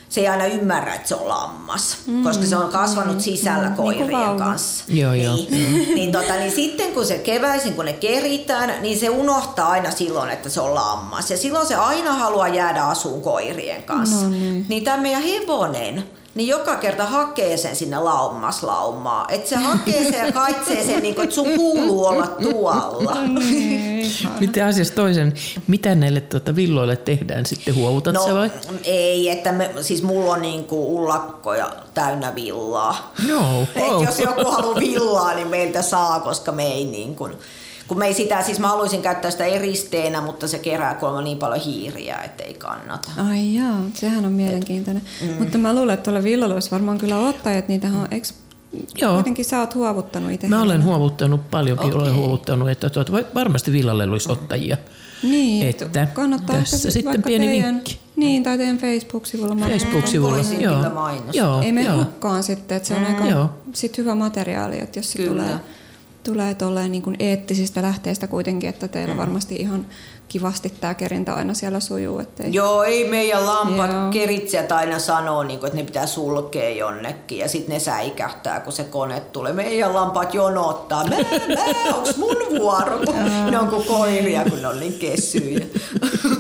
se ei aina ymmärrä, että se on lammas, mm, koska se on kasvanut sisällä mm, koirien niin kuin vauva. kanssa. Joo, joo. Niin, *laughs* niin, tota, niin sitten kun se keväisin, kun ne keritään, niin se unohtaa aina silloin, että se on lammas. Ja silloin se aina haluaa jäädä asuun koirien kanssa. No niin. Niin tämä meidän hevonen, niin joka kerta hakee sen sinne laumaslaumaa. Että se hakee sen ja kaitsee sen, niin kuin, että sun kuuluu olla tuolla. Niin, Miten asiassa toisen, mitä näille tuota villoille tehdään sitten? Huovutat No sä vai? ei, että me, siis mulla on niinku ullakkoja täynnä villaa. Et wow. jos joku haluaa villaa, niin meiltä saa, koska me ei niin kuin, kun me ei sitä, siis mä haluaisin käyttää sitä eristeenä, mutta se kerää kuulemma niin paljon hiiriä, että ei kannata. Ai jaa, sehän on mielenkiintoinen. Mm. Mutta mä luulen, että tuolla villalla olisi varmaan kyllä ottajat, niitähän on, eikö Joo. kuitenkin sä oot huovuttanut itse? Mä olen huovuttanut paljonkin, Okei. olen huovuttanut, että tuota, voi- varmasti villalle olisi ottajia. Niin, Että kannattaa tässä sit sitten vaikka pieni teidän, vinkki. Niin, tai teidän Facebook-sivulla. Mä- Facebook-sivulla, joo. joo, Ei me joo. hukkaan sitten, että se on aika Joo. sit hyvä materiaali, että jos se Kyllä. tulee, tulee tolleen niin kuin eettisistä lähteistä kuitenkin, että teillä Mm. varmasti ihan kivasti tämä kerintä aina siellä sujuu. Ettei... Joo, ei meidän lampat, Joo. keritsijät aina sanoo, niin kuin, että ne pitää sulkea jonnekin ja sitten ne säikähtää, kun se kone tulee. Meidän lampaat jonottaa, mä, mä, onks mun vuoro? Ne on kuin koiria, kun ne on niin kessyjä.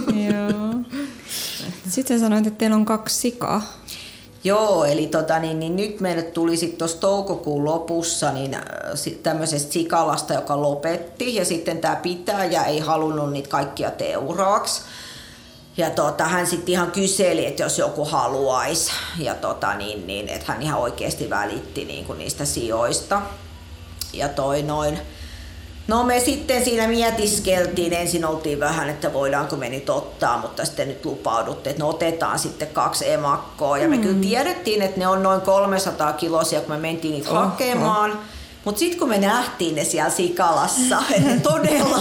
Joo. Sitten sanoit, että teillä on kaksi sikaa. Joo, eli tota, niin, niin nyt meille tuli sitten tuossa toukokuun lopussa niin, äh, tämmöisestä sikalasta, joka lopetti. Ja sitten tämä pitäjä ei halunnut niitä kaikkia teuraaksi. Ja tota, hän sitten ihan kyseli, että jos joku haluaisi. Ja tota, niin, niin, että hän ihan oikeasti välitti niin kuin niistä sijoista. Ja toi noin. No me sitten siinä mietiskeltiin, ensin oltiin vähän, että voidaanko me nyt ottaa, mutta sitten nyt lupauduttiin, että no otetaan sitten kaksi emakkoa. Ja me kyllä tiedettiin, että ne on noin 300 kilosia, kun me mentiin niitä Oho. hakemaan. Mutta sitten kun me nähtiin ne siellä Sikalassa, *laughs* että ne todella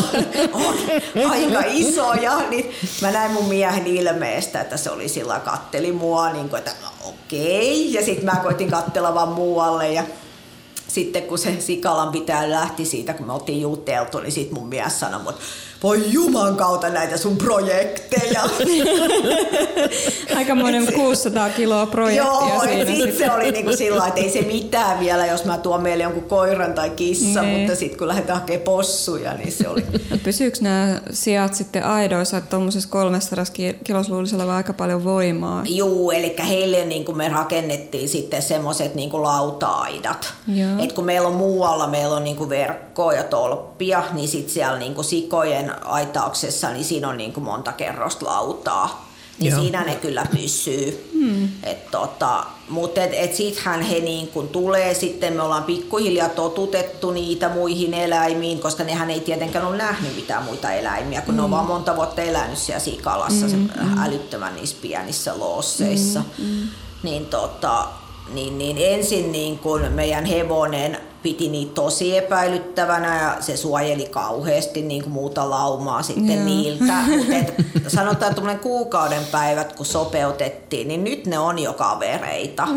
on aika isoja, niin mä näin mun miehen ilmeestä, että se oli sillä katteli mua, niin kuin, että no, okei. Ja sitten mä koitin kattella vaan muualle ja sitten kun se Sikalan pitää lähti siitä, kun me oltiin juteltu, niin sitten mun mies sanoi, että voi juman kautta näitä sun projekteja. *laughs* Aikamoinen 600 kiloa projektia Joo, siinä. et sit se oli niinku sillä että ei se mitään vielä, jos mä tuon meille jonkun koiran tai kissa, Niin. mutta sitten kun lähdetään hakemaan possuja, niin se oli... *laughs* Pysyykö nämä sijat sitten aidoissa, että tuommoisessa 300 ki- kilossa luulisi olevan aika paljon voimaa? Juu, eli heille niin kuin me rakennettiin sitten semmoiset niin kuin lauta-aidat. Joo. Et kun meillä on muualla, meillä on niin kuin verkkoa ja tolppia, niin sitten siellä niin kuin sikojen aitauksessa, niin siinä on niin kuin monta kerrosta lautaa. Niin Joo. siinä ne kyllä pysyy. Hmm. Et tota, mutta et, et sittenhän he niin kun tulee sitten, me ollaan pikkuhiljaa totutettu niitä muihin eläimiin, koska nehän ei tietenkään ole nähnyt mitään muita eläimiä, kun mm. ne on vaan monta vuotta elänyt siellä Sikalassa, mm. se älyttömän niissä pienissä loosseissa. Mm. Niin, tota, niin, niin ensin niin kun meidän hevonen piti niitä tosi epäilyttävänä ja se suojeli kauheasti niin kuin muuta laumaa sitten Joo. niiltä. *laughs* Et, sanotaan tuommoinen kuukauden päivät, kun sopeutettiin, niin nyt ne on jo kavereita.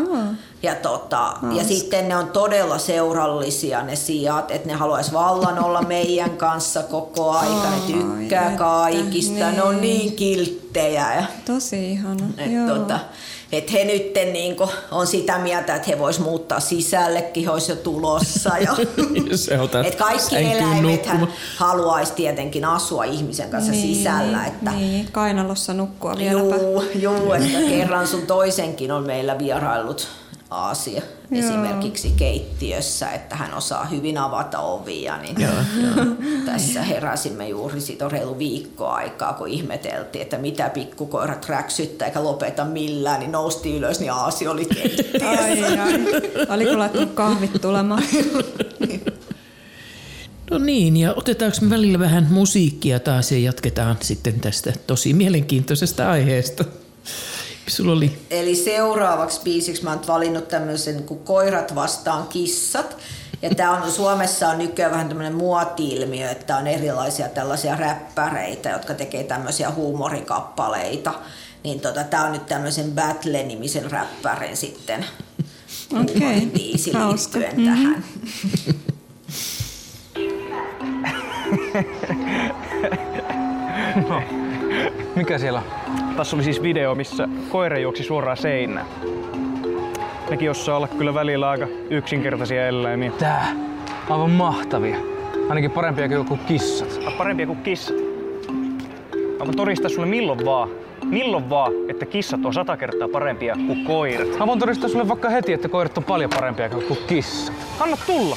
Ja, tota, ja sitten ne on todella seurallisia ne sijat, että ne haluaisi vallan olla meidän kanssa koko aika, ne Ai, tykkää että, kaikista, ne on niin. niin kilttejä. Ja, Tosi ihana. et Joo. tota, et he nyt niin on sitä mieltä, että he vois muuttaa sisällekin, he olisi jo tulossa. Ja, *laughs* Se otat et kaikki eläimet haluaisi tietenkin asua ihmisen kanssa niin, sisällä. Että, Niin, kainalossa nukkua vieläpä. Juu, juu, että kerran sun toisenkin on meillä vieraillut Aasia Joo. esimerkiksi keittiössä, että hän osaa hyvin avata ovia. Niin Joo. *laughs* Tässä heräsimme juuri siitä on reilu viikko aikaa, kun ihmeteltiin, että mitä pikkukoirat räksyttää eikä lopeta millään, niin nousti ylös, niin Aasi oli keittiössä. Ai, ai. Oliko laittanut kahvit tulemaan? *laughs* No niin, ja otetaanko me välillä vähän musiikkia taas ja jatketaan sitten tästä tosi mielenkiintoisesta aiheesta. Sulla oli Eli seuraavaksi biisiksi mä oon valinnut tämmöisen kuin Koirat vastaan kissat. Ja tää on, Suomessa on nykyään vähän tämmöinen muoti-ilmiö, että on erilaisia tällaisia räppäreitä, jotka tekee tämmöisiä huumorikappaleita. Niin tota, tää on nyt tämmöisen Battle-nimisen räppärin sitten Okei, huumoribiisi hauska. liittyen tähän. Mikä siellä on? Tässä oli siis video, missä koira juoksi suoraan seinään. Nekin osaa olla kyllä välillä aika yksinkertaisia eläimiä. Tää. Aivan mahtavia. Ainakin parempia kuin kissat. Ah, Parempia kuin kissat. Mä voin todistaa sulle milloin vaan, milloin vaan, että kissat on sata kertaa parempia kuin koirat. Mä voin todistaa sulle vaikka heti, että koirat on paljon parempia kuin joku kissa. Anna tulla!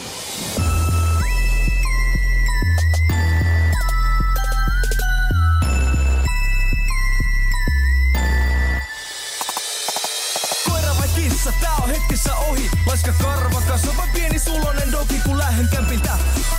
Koira kissa, tää on hetkessä ohi. Laiska karva, kasvava pieni sulonen dogi kun lähden kämpiltä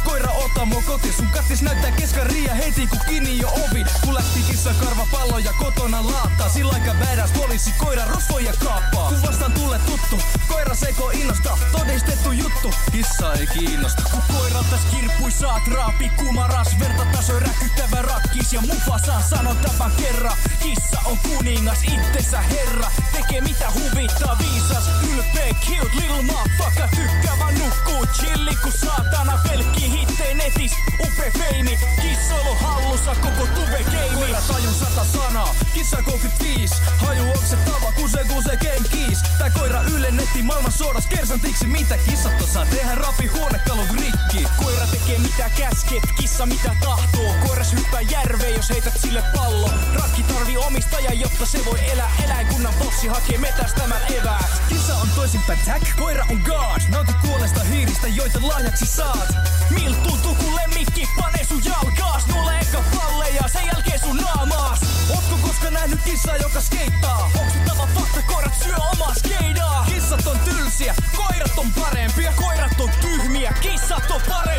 Koira ota mua koti, sun kattis näyttää kesken ria heti kun kiinni jo ovi. Kun lähti kissa karva palloja kotona laattaa. Sillä aika badass poliisi koira rosvoja kaappaa. Kun vastaan tulee tuttu, koira seiko innosta. Todistettu juttu, kissa ei kiinnosta. Kun koiralta kirppui saat raapi kumaras. Verta tasoi räkyttävä rakkis ja Mufasa sanon tämän kerran Kissa on kuningas, itsensä herra Tekee mitä huvittaa viisas Ylpeä cute, little motherfucker. Tykkää vaan nukkuu chilli Kun saatana pelkki hittei netis. Upe feimi, kissoilu hallussa Koko tuve game Koira tajun sata sanaa, kissa 35 Haju oksettava, kuse kuse kenkiis. Tää koira ylennetti maailman sodas kersantiksi Mitä kissat osaa tehdä? Rapi huonekalun rikki Koira tekee mitä käsket, kissa mitä tahtoo. Koiras hyppää järveen, jos heität sille pallo. Rakki tarvii omistaja, jotta se voi elää. Eläinkunnan bossi hakee metästä tämän evää Kissa on toisinpäin tack, koira on god Nauti kuolesta hiiristä, joita lahjaksi saat. Miltä tuntuu kun lemmikki panee sun jalkaas? Nuolle eka palleja, sen jälkeen sun naamaas. Ootko koska nähnyt kissaa, joka skeittaa? Oksuttava fakta, koirat syö omaa skeidaa. Kissat on tylsiä, koirat on parempia Koirat on tyhmiä, kissat on parempia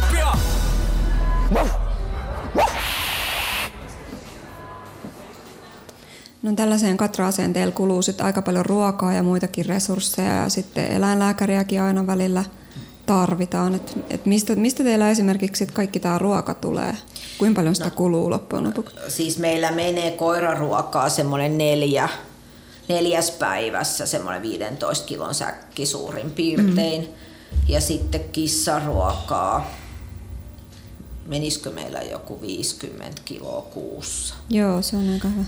No tällaiseen katraaseen teillä kuluu sitten aika paljon ruokaa ja muitakin resursseja ja sitten eläinlääkäriäkin aina välillä tarvitaan. Et, et mistä, mistä teillä esimerkiksi sit kaikki tämä ruoka tulee? Kuinka paljon sitä kuluu loppujen lopuksi? Siis meillä menee koiraruokaa semmoinen neljä, neljäs päivässä, semmoinen 15 kilon säkki suurin piirtein. Mm. Ja sitten kissaruokaa, menisikö meillä joku 50 kiloa kuussa. Joo, se on aika hyvä.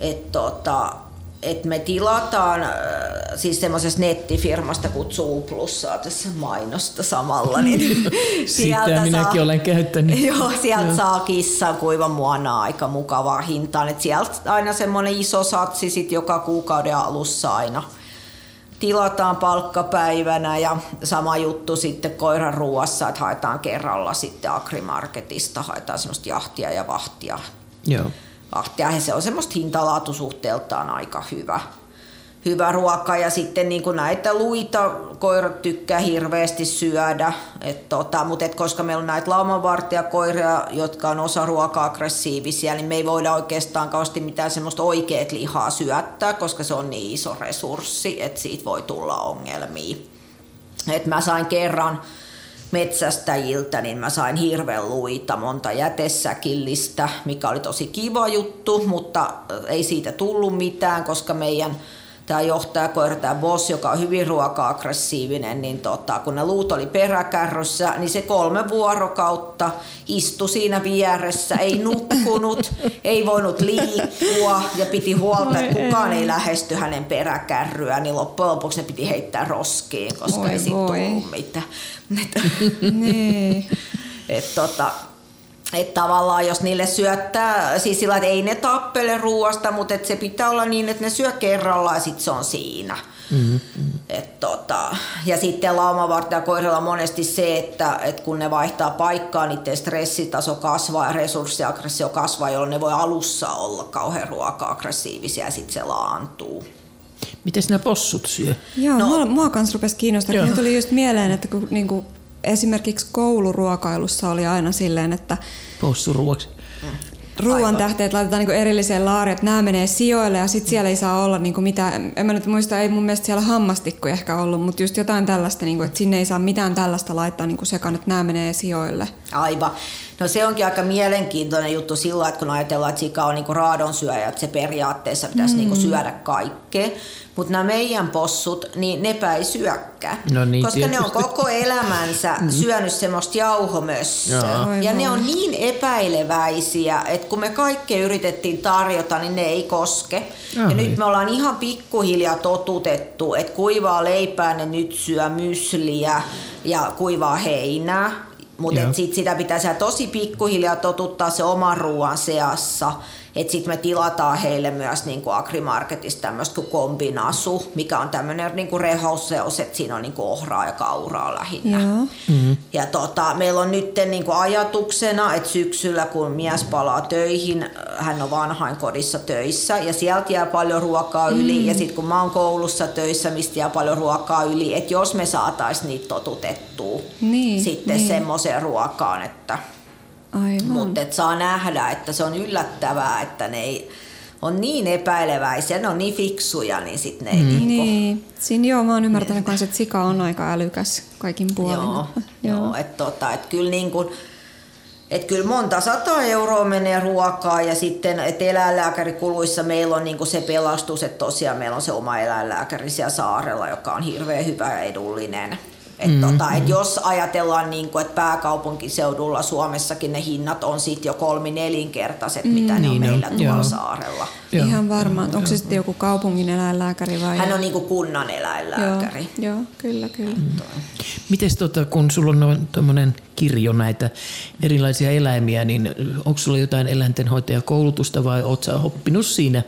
Et tota, et me tilataan äh, siis semmoisesta nettifirmasta kuin Plus, saa tässä mainosta samalla. Niin *laughs* Sitä minäkin olen käyttänyt. *laughs* Joo, sieltä joo. saa kissan kuivan muona aika mukavaa hintaan. Et sieltä aina semmoinen iso satsi sit joka kuukauden alussa aina tilataan palkkapäivänä ja sama juttu sitten koiran ruuassa, että haetaan kerralla sitten Agrimarketista, haetaan semmoista jahtia ja vahtia. Joo ahtia. Ja se on semmoista hintalaatusuhteeltaan aika hyvä, hyvä ruoka. Ja sitten niin kuin näitä luita koirat tykkää hirveästi syödä. Et tota, mutta et koska meillä on näitä laumanvartijakoiria, jotka on osa ruoka-aggressiivisia, niin me ei voida oikeastaan kauheasti mitään semmoista oikeat lihaa syöttää, koska se on niin iso resurssi, että siitä voi tulla ongelmia. Et mä sain kerran metsästäjiltä, niin mä sain hirveän luita, monta jätesäkillistä, mikä oli tosi kiva juttu, mutta ei siitä tullut mitään, koska meidän tämä johtajakoira, tämä boss, joka on hyvin ruoka-aggressiivinen, niin tota, kun ne luut oli peräkärryssä, niin se kolme vuorokautta istui siinä vieressä, ei nukkunut, *laughs* ei voinut liikkua ja piti huolta, että kukaan ei lähesty hänen peräkärryä, niin loppujen lopuksi ne piti heittää roskiin, koska voi ei siitä tullut mitään. *laughs* niin. Et tota, että tavallaan jos niille syöttää, siis sillä että ei ne tappele ruoasta, mutta että se pitää olla niin, että ne syö kerralla ja sitten se on siinä. Mm-hmm. Et tota, ja sitten laumavartijakoirilla monesti se, että, että kun ne vaihtaa paikkaa, niiden stressitaso kasvaa ja resurssiaggressio kasvaa, jolloin ne voi alussa olla kauhean ruoka-aggressiivisia ja sitten se laantuu. Miten nämä possut syö? Joo, no, mua, mua kanssa rupesi kiinnostaa. Joo. tuli just mieleen, että kun niinku, esimerkiksi kouluruokailussa oli aina silleen, että... Possuruoksi. Ruoan tähteet laitetaan niinku erilliseen laariin, että nämä menee sijoille ja sitten siellä ei saa olla niinku mitään, en mä nyt muista, ei mun mielestä siellä hammastikko ehkä ollut, mutta just jotain tällaista, niinku, että sinne ei saa mitään tällaista laittaa niinku sekaan, että nämä menee sijoille. Aivan. No se onkin aika mielenkiintoinen juttu sillä, että kun ajatellaan, että sika on niinku raadonsyöjä, että se periaatteessa pitäisi mm. niinku syödä kaikkea. Mutta nämä meidän possut, niin nepä ei syökkää. No niin, koska tietysti. ne on koko elämänsä mm. syönyt semmoista jauhomössöä. Ja ne on niin epäileväisiä, että kun me kaikki yritettiin tarjota, niin ne ei koske. Ja nyt me ollaan ihan pikkuhiljaa totutettu, että kuivaa leipää ne nyt syö mysliä ja kuivaa heinää. Mutta sit sitä pitää tosi pikkuhiljaa totuttaa se oman ruoan seassa että sitten me tilataan heille myös niin kuin Agrimarketista tämmöistä kuin kombinasu, mikä on tämmöinen niin kuin rehousseos, että siinä on niin kuin ohraa ja kauraa lähinnä. Mm-hmm. Ja tota, meillä on nyt niin kuin ajatuksena, että syksyllä kun mies palaa töihin, hän on vanhainkodissa töissä ja sieltä jää paljon ruokaa yli. Mm-hmm. Ja sitten kun mä oon koulussa töissä, mistä jää paljon ruokaa yli, että jos me saataisiin niitä totutettua niin, sitten niin. semmoiseen ruokaan, että mutta saa nähdä, että se on yllättävää, että ne ei, on niin epäileväisiä, ne on niin fiksuja, niin sitten ne ei mm. niinku... Niin, siinä joo, mä oon ymmärtänyt myös, että sika on aika älykäs kaikin puolin. Joo, *laughs* joo. joo että tota, et kyllä niin kuin, Et kyllä monta sata euroa menee ruokaa ja sitten et eläinlääkärikuluissa meillä on niinku se pelastus, että tosiaan meillä on se oma eläinlääkäri siellä saarella, joka on hirveän hyvä ja edullinen. Et mm, tota, et jos ajatellaan, niin kuin, että pääkaupunkiseudulla Suomessakin ne hinnat on sit jo kolmi nelinkertaiset, mm, mitä ne niin on meillä tuolla joo. saarella. Joo. Ihan varmaan. Onko se sitten joku kaupungin eläinlääkäri vai? Hän on niin kuin kunnan eläinlääkäri. Joo, joo kyllä, kyllä. Mm. Miten tota, kun sulla on tuommoinen kirjo näitä erilaisia eläimiä, niin onko sulla jotain eläintenhoitajakoulutusta vai oletko oppinut siinä?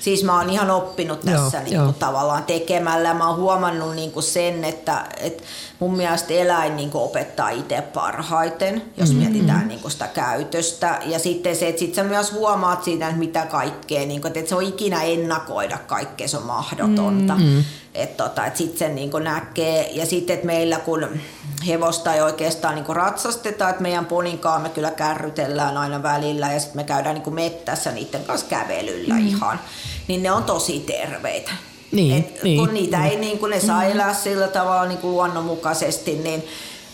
Siis mä oon ihan oppinut tässä joo, niin kuin tavallaan tekemällä. Mä oon huomannut niin kuin sen, että, että mun mielestä eläin niin opettaa itse parhaiten, jos mm-hmm. mietitään niin sitä käytöstä. Ja sitten se, että sit sä myös huomaat siitä, että mitä kaikkea, niin kuin, että se on ikinä ennakoida kaikkea, se on mahdotonta. Mm-hmm. Että tota, et sitten sen niin näkee. Ja sitten, että meillä kun hevosta ei oikeastaan niin ratsasteta, että meidän poninkaan me kyllä kärrytellään aina välillä ja sitten me käydään niin mettässä niiden kanssa kävelyllä mm. ihan, niin ne on tosi terveitä. Niin, Et niin, kun niitä niin. ei niin kuin ne saa mm. elää sillä tavalla niin kuin luonnonmukaisesti, niin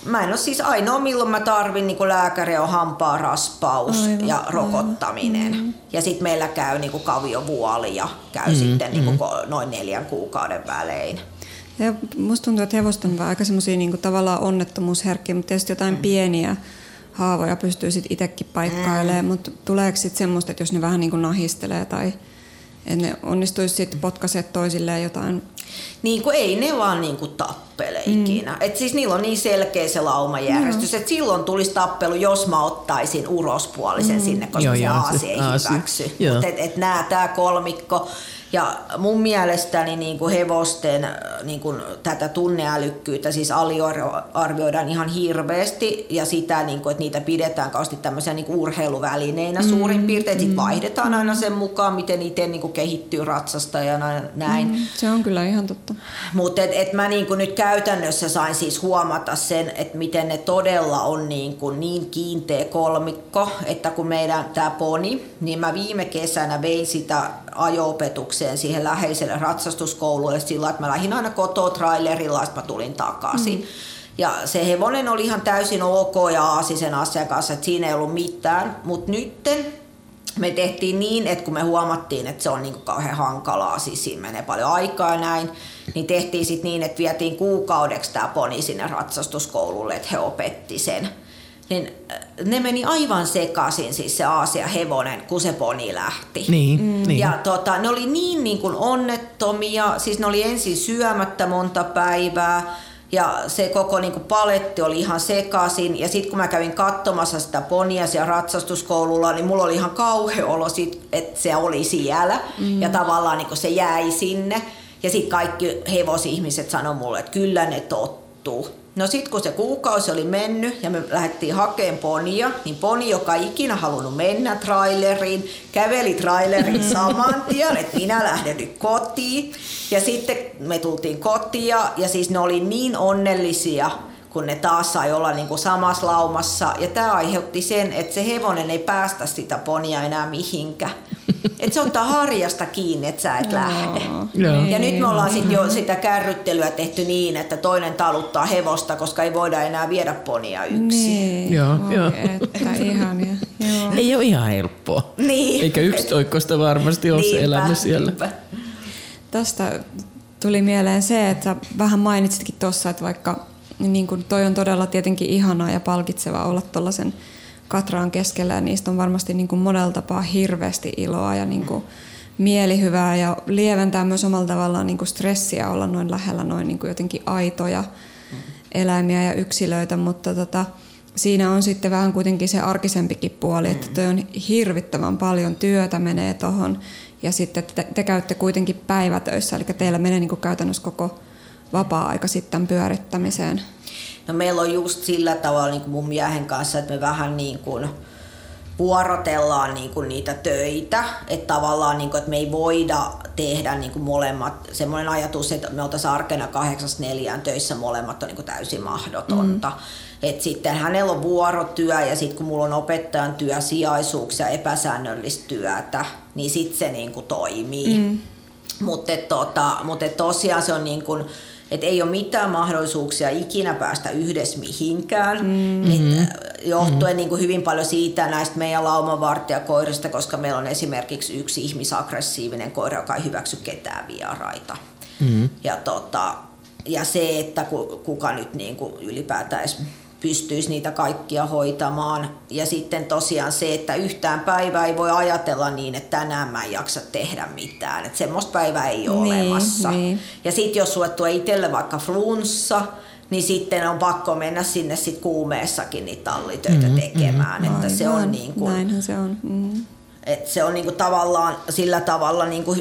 Mä en ole siis ainoa, milloin mä tarvin niin lääkäri on hampaa raspaus aivan, ja rokottaminen. Aivan. Ja sitten meillä käy niin kaviovuoli ja käy mm, sitten niin mm. noin neljän kuukauden välein. Ja musta tuntuu, että hevoset on aika semmoisia niin tavallaan onnettomuusherkkiä, mutta tietysti jotain mm. pieniä haavoja pystyy sitten itsekin paikkailemaan, mm. mutta tuleeko sitten semmoista, että jos ne vähän niin kuin nahistelee tai että ne onnistuisi sitten potkaset toisilleen jotain niin kuin ei ne vaan niin kuin tappele mm. ikinä. Et siis niillä on niin selkeä se laumajärjestys, mm. että silloin tulisi tappelu, jos mä ottaisin urospuolisen mm. sinne, koska Joo, se aasi ei hyväksy. Mutta et, et nää, tää kolmikko, ja mun mielestäni niin kuin hevosten äh, niin kuin tätä tunneälykkyyttä siis aliarvioidaan ihan hirveästi ja sitä, niin kuin, että niitä pidetään kausti tämmöisiä niin kuin urheiluvälineinä mm, suurin piirtein. Sitten mm. vaihdetaan aina sen mukaan, miten itse niin kuin kehittyy ratsasta ja näin. Mm, se on kyllä ihan totta. Mutta et, et mä niin kuin nyt käytännössä sain siis huomata sen, että miten ne todella on niin, kuin niin kiinteä kolmikko, että kun meidän tämä poni, niin mä viime kesänä vein sitä ajo-opetukseen siihen läheiselle ratsastuskoululle sillä, että mä lähdin aina kotoa trailerilla, että mä tulin takaisin. Mm. Ja se hevonen oli ihan täysin ok ja aasi sen asian kanssa, että siinä ei ollut mitään. Mutta nytten me tehtiin niin, että kun me huomattiin, että se on niin kauhean hankalaa, siis siinä menee paljon aikaa ja näin, niin tehtiin sitten niin, että vietiin kuukaudeksi tämä poni sinne ratsastuskoululle, että he opetti sen niin äh, ne meni aivan sekaisin siis se Aasia hevonen, kun se poni lähti. Niin, mm. niin. Ja tota, ne oli niin, niin kuin onnettomia, siis ne oli ensin syömättä monta päivää, ja se koko niin kuin paletti oli ihan sekaisin. Ja sitten kun mä kävin katsomassa sitä ponia siellä ratsastuskoululla, niin mulla oli ihan kauhea olo, sit, että se oli siellä. Mm. Ja tavallaan niin kuin se jäi sinne. Ja sitten kaikki hevosihmiset sanoi mulle, että kyllä ne tottuu. No sitten kun se kuukausi oli mennyt ja me lähdettiin hakemaan ponia, niin poni, joka ei ikinä halunnut mennä traileriin, käveli trailerin *laughs* saman tien, että minä lähden nyt kotiin. Ja sitten me tultiin kotia ja siis ne oli niin onnellisia, kun ne taas sai olla niin kuin samassa laumassa. Ja tämä aiheutti sen, että se hevonen ei päästä sitä ponia enää mihinkään. *laughs* Että se ottaa harjasta kiinni, että sä et lähde. Joo. Ja nyt me ollaan sit jo sitä kärryttelyä tehty niin, että toinen taluttaa hevosta, koska ei voida enää viedä ponia yksin. Niin. Joo, joo. Että ihania. Joo. *laughs* Ei ole ihan helppoa. Niin. Eikä yksitoikkoista varmasti ole se elämä siellä. Niinpä. Tästä tuli mieleen se, että vähän mainitsitkin tuossa, että vaikka niin kuin toi on todella tietenkin ihanaa ja palkitsevaa olla tuollaisen Katraan keskellä ja niistä on varmasti niin kuin monella tapaa hirveästi iloa ja niin kuin mielihyvää ja lieventää myös omalla tavallaan niin kuin stressiä olla noin lähellä noin niin kuin jotenkin aitoja eläimiä ja yksilöitä, mutta tota, siinä on sitten vähän kuitenkin se arkisempikin puoli, että toi on hirvittävän paljon työtä menee tuohon ja sitten te, te käytte kuitenkin päivätöissä, eli teillä menee niin kuin käytännössä koko vapaa-aika sitten pyörittämiseen. No meillä on just sillä tavalla niin kuin mun miehen kanssa, että me vähän niin kuin vuorotellaan niin kuin niitä töitä, että tavallaan niin kuin, että me ei voida tehdä niin kuin molemmat, semmoinen ajatus, että me oltaisiin arkena kahdeksasta neljään töissä molemmat on niin kuin täysin mahdotonta. Mm. Et sitten hänellä on vuorotyö ja sitten kun mulla on opettajan työsijaisuuksia, epäsäännöllistä työtä, niin sitten se niin kuin toimii. Mm. Mutta tota, mut tosiaan se on niin kuin, että ei ole mitään mahdollisuuksia ikinä päästä yhdessä mihinkään. Mm-hmm. Et, johtuen mm. niin kuin hyvin paljon siitä näistä meidän laumavartijakoirista, koska meillä on esimerkiksi yksi ihmisaggressiivinen koira, joka ei hyväksy ketään vieraita. Mm. Ja, tota, ja se, että kuka nyt niin kuin ylipäätään edes pystyisi niitä kaikkia hoitamaan. Ja sitten tosiaan se, että yhtään päivää ei voi ajatella niin, että tänään mä en jaksa tehdä mitään. Että semmoista päivää ei ole niin, olemassa. Niin. Ja sitten jos sulle tulee itselle vaikka flunssa, niin sitten on pakko mennä sinne sit kuumeessakin niitä tallitöitä mm, tekemään. Mm, että se on niin kuin, näinhän se on. Mm. Et se on niinku tavallaan sillä tavalla, niinku,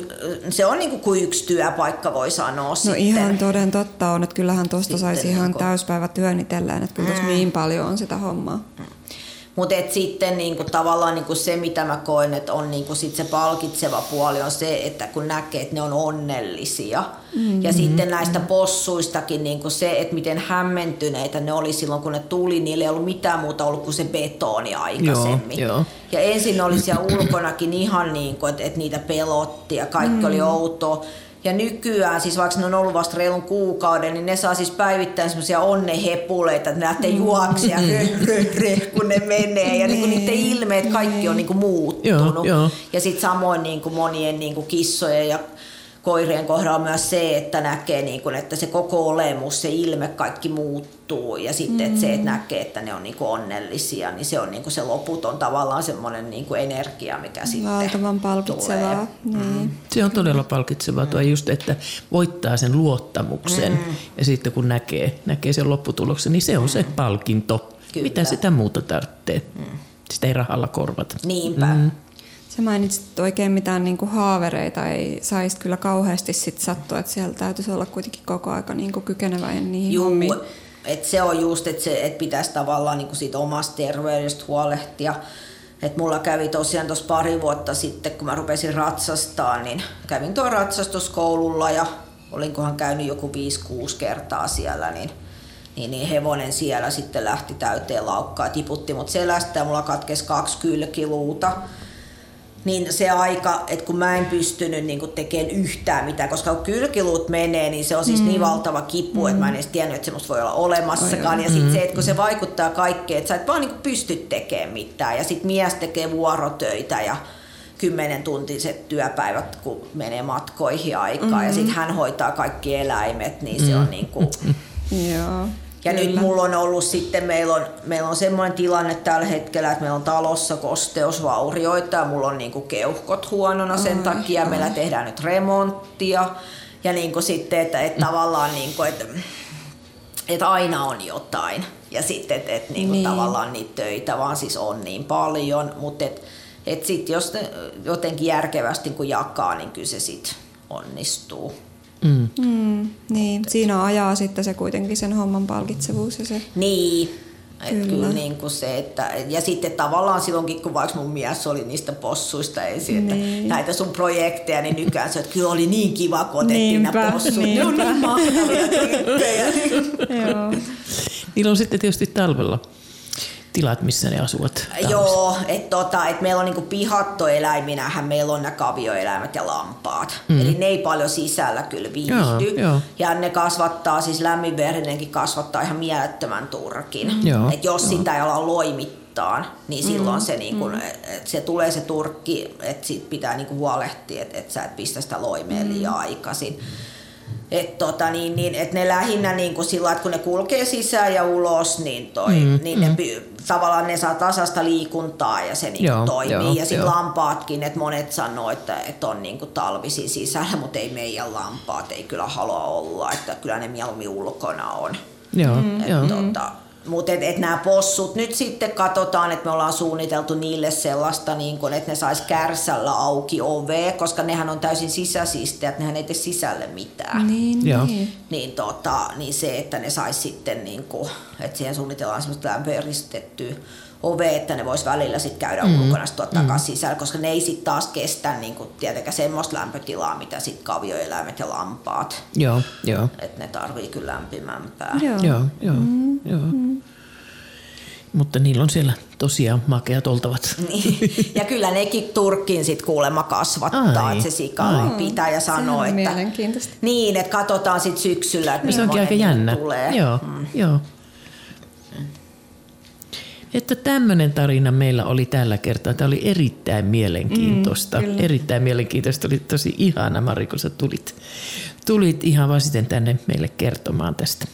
se on niinku kuin yksi työpaikka voi sanoa No sitten. ihan toden totta on, että kyllähän tuosta saisi ihan niinku... täyspäivä työn itselleen, että kyllä mm. niin paljon on sitä hommaa. Mm. Mutta sitten niinku, tavallaan niinku se, mitä mä koen, että on niinku sit se palkitseva puoli, on se, että kun näkee, että ne on onnellisia. Mm-hmm. Ja sitten näistä possuistakin niinku se, että miten hämmentyneitä ne oli silloin, kun ne tuli. Niillä ei ollut mitään muuta ollut kuin se betoni aikaisemmin. Joo, joo. Ja ensin oli siellä ulkonakin ihan niin kuin, että, että niitä pelotti ja kaikki mm. oli outoa. Ja nykyään, siis vaikka ne on ollut vasta reilun kuukauden, niin ne saa siis päivittäin semmoisia onnehepuleita, että ne lähtee mm. juoksia, kun ne menee. Ja niin kuin niiden ilmeet kaikki on niin kuin muuttunut. Joo, joo. Ja sitten samoin niin kuin monien niin kuin kissojen ja koirien kohdalla myös se, että näkee, niin kuin, että se koko olemus, se ilme, kaikki muuttuu. Ja sitten mm. että se, että näkee, että ne on niin kuin onnellisia, niin se on niin kuin se loputon tavallaan semmoinen niin kuin energia, mikä sitten Valtavan palkitsevaa. Niin. Mm. Se on todella palkitsevaa mm. tuo just, että voittaa sen luottamuksen mm. ja sitten kun näkee, näkee sen lopputuloksen, niin se on mm. se palkinto. Kyllä. Mitä sitä muuta tarvitsee? Mm. Sitä ei rahalla korvata. Niinpä. Mm. Sä mainitsit, oikein mitään niinku haavereita ei saisi kyllä kauheasti sit sattua, että siellä täytyisi olla kuitenkin koko aika niinku kykeneväinen niihin Juu, hommiin. Et se on just, että et pitäisi tavallaan niinku siitä omasta terveydestä huolehtia. Et mulla kävi tosiaan tuossa pari vuotta sitten, kun mä rupesin ratsastaa, niin kävin tuo ratsastuskoululla ja olinkohan käynyt joku 5-6 kertaa siellä, niin, niin, niin hevonen siellä sitten lähti täyteen laukkaa, tiputti mut selästä ja mulla katkesi kaksi kylkiluuta niin se aika, että kun mä en pystynyt niin tekemään yhtään mitään, koska kun kylkiluut menee, niin se on siis mm. niin valtava kipu, mm. että mä en edes tiennyt, että semmoista voi olla olemassakaan. Ai, ja sitten mm. se, että kun se vaikuttaa kaikkeen, että sä et vaan niin pysty tekemään mitään. Ja sitten mies tekee vuorotöitä ja kymmenen tuntiset työpäivät, kun menee matkoihin aikaa. Mm. Ja sitten hän hoitaa kaikki eläimet, niin se on mm. niin kuin... *laughs* Joo. Ja Kyllä. nyt mulla on ollut sitten, meillä on, meillä on semmoinen tilanne tällä hetkellä, että meillä on talossa kosteusvaurioita ja mulla on niinku keuhkot huonona sen ai, takia. Ai. Meillä tehdään nyt remonttia ja niinku sitten, että, että tavallaan niinku, että, että aina on jotain. Ja sitten, että, että niinku niin. tavallaan niitä töitä vaan siis on niin paljon, mutta että että sitten jos jotenkin järkevästi kun jakaa, niin kyllä se sitten onnistuu. Mm. Mm, niin, siinä ajaa sitten se kuitenkin sen homman palkitsevuus ja se... Niin, Kyllä. Et kyllä niin kuin se, että, ja sitten tavallaan silloinkin, kun vaikka mun mies oli niistä possuista ensin, niin. että näitä sun projekteja, niin nykyään se, että kyllä oli niin kiva, kun otettiin niinpä, nämä possut. Niinpä. Ne on niin mahtavia *laughs* Joo. Niillä on sitten tietysti talvella tilat, missä ne asuvat? Joo, että tota, et meillä on niinku pihattoeläiminähän meillä on nämä kavioeläimet ja lampaat. Mm. Eli ne ei paljon sisällä kyllä viihdy. Joo, joo. Ja ne kasvattaa, siis lämminverenenkin kasvattaa ihan mielettömän turkin. Mm. Et jos joo. sitä ei ala loimittaa, niin silloin mm. se, niinku, mm. et se tulee se turkki, että sit pitää niinku huolehtia, että et sä et pistä sitä loimeen liian mm. aikaisin. Mm. Et tota, niin, niin, et ne lähinnä niin kuin sillä, että kun ne kulkee sisään ja ulos, niin, toi, mm, niin ne, mm. tavallaan ne saa tasasta liikuntaa ja se niin joo, toimii. Joo, ja sitten lampaatkin, että monet sanoo, että, että on niin kuin talvisi sisällä, mutta ei meidän lampaat, ei kyllä halua olla, että kyllä ne mieluummin ulkona on. Joo, mm, et, joo. Tota, mutta et, et nämä possut nyt sitten katsotaan, että me ollaan suunniteltu niille sellaista, niin kun, että ne sais kärsällä auki ove, koska nehän on täysin sisäsisteet, nehän ei tee sisälle mitään. Niin, Joo. niin. Niin, tota, niin se, että ne sais sitten, niin kun, että siihen suunnitellaan semmoista lämpöeristettyä ove, että ne vois välillä sitten käydä mm. ulkona sit tuottaa mm. sisällä, koska ne ei sitten taas kestä niin kuin, tietenkään semmoista lämpötilaa, mitä sitten kavioeläimet ja lampaat. Joo, joo. Että ne tarvii kyllä lämpimämpää. Joo, joo, joo. Mm. joo. Mm. Mutta niillä on siellä tosiaan makeat oltavat. *laughs* Niin. Ja kyllä nekin Turkkiin sitten kuulemma kasvattaa, että se sika ai. pitää ja sanoo, että... Niin, että katsotaan sitten syksyllä, että Se onkin aika jännä. tulee. Joo, mm. joo. Että tämmöinen tarina meillä oli tällä kertaa. Tämä oli erittäin mielenkiintoista. Mm, erittäin mielenkiintoista. Oli tosi ihana, Mari, kun sä tulit, tulit ihan vaan sitten tänne meille kertomaan tästä.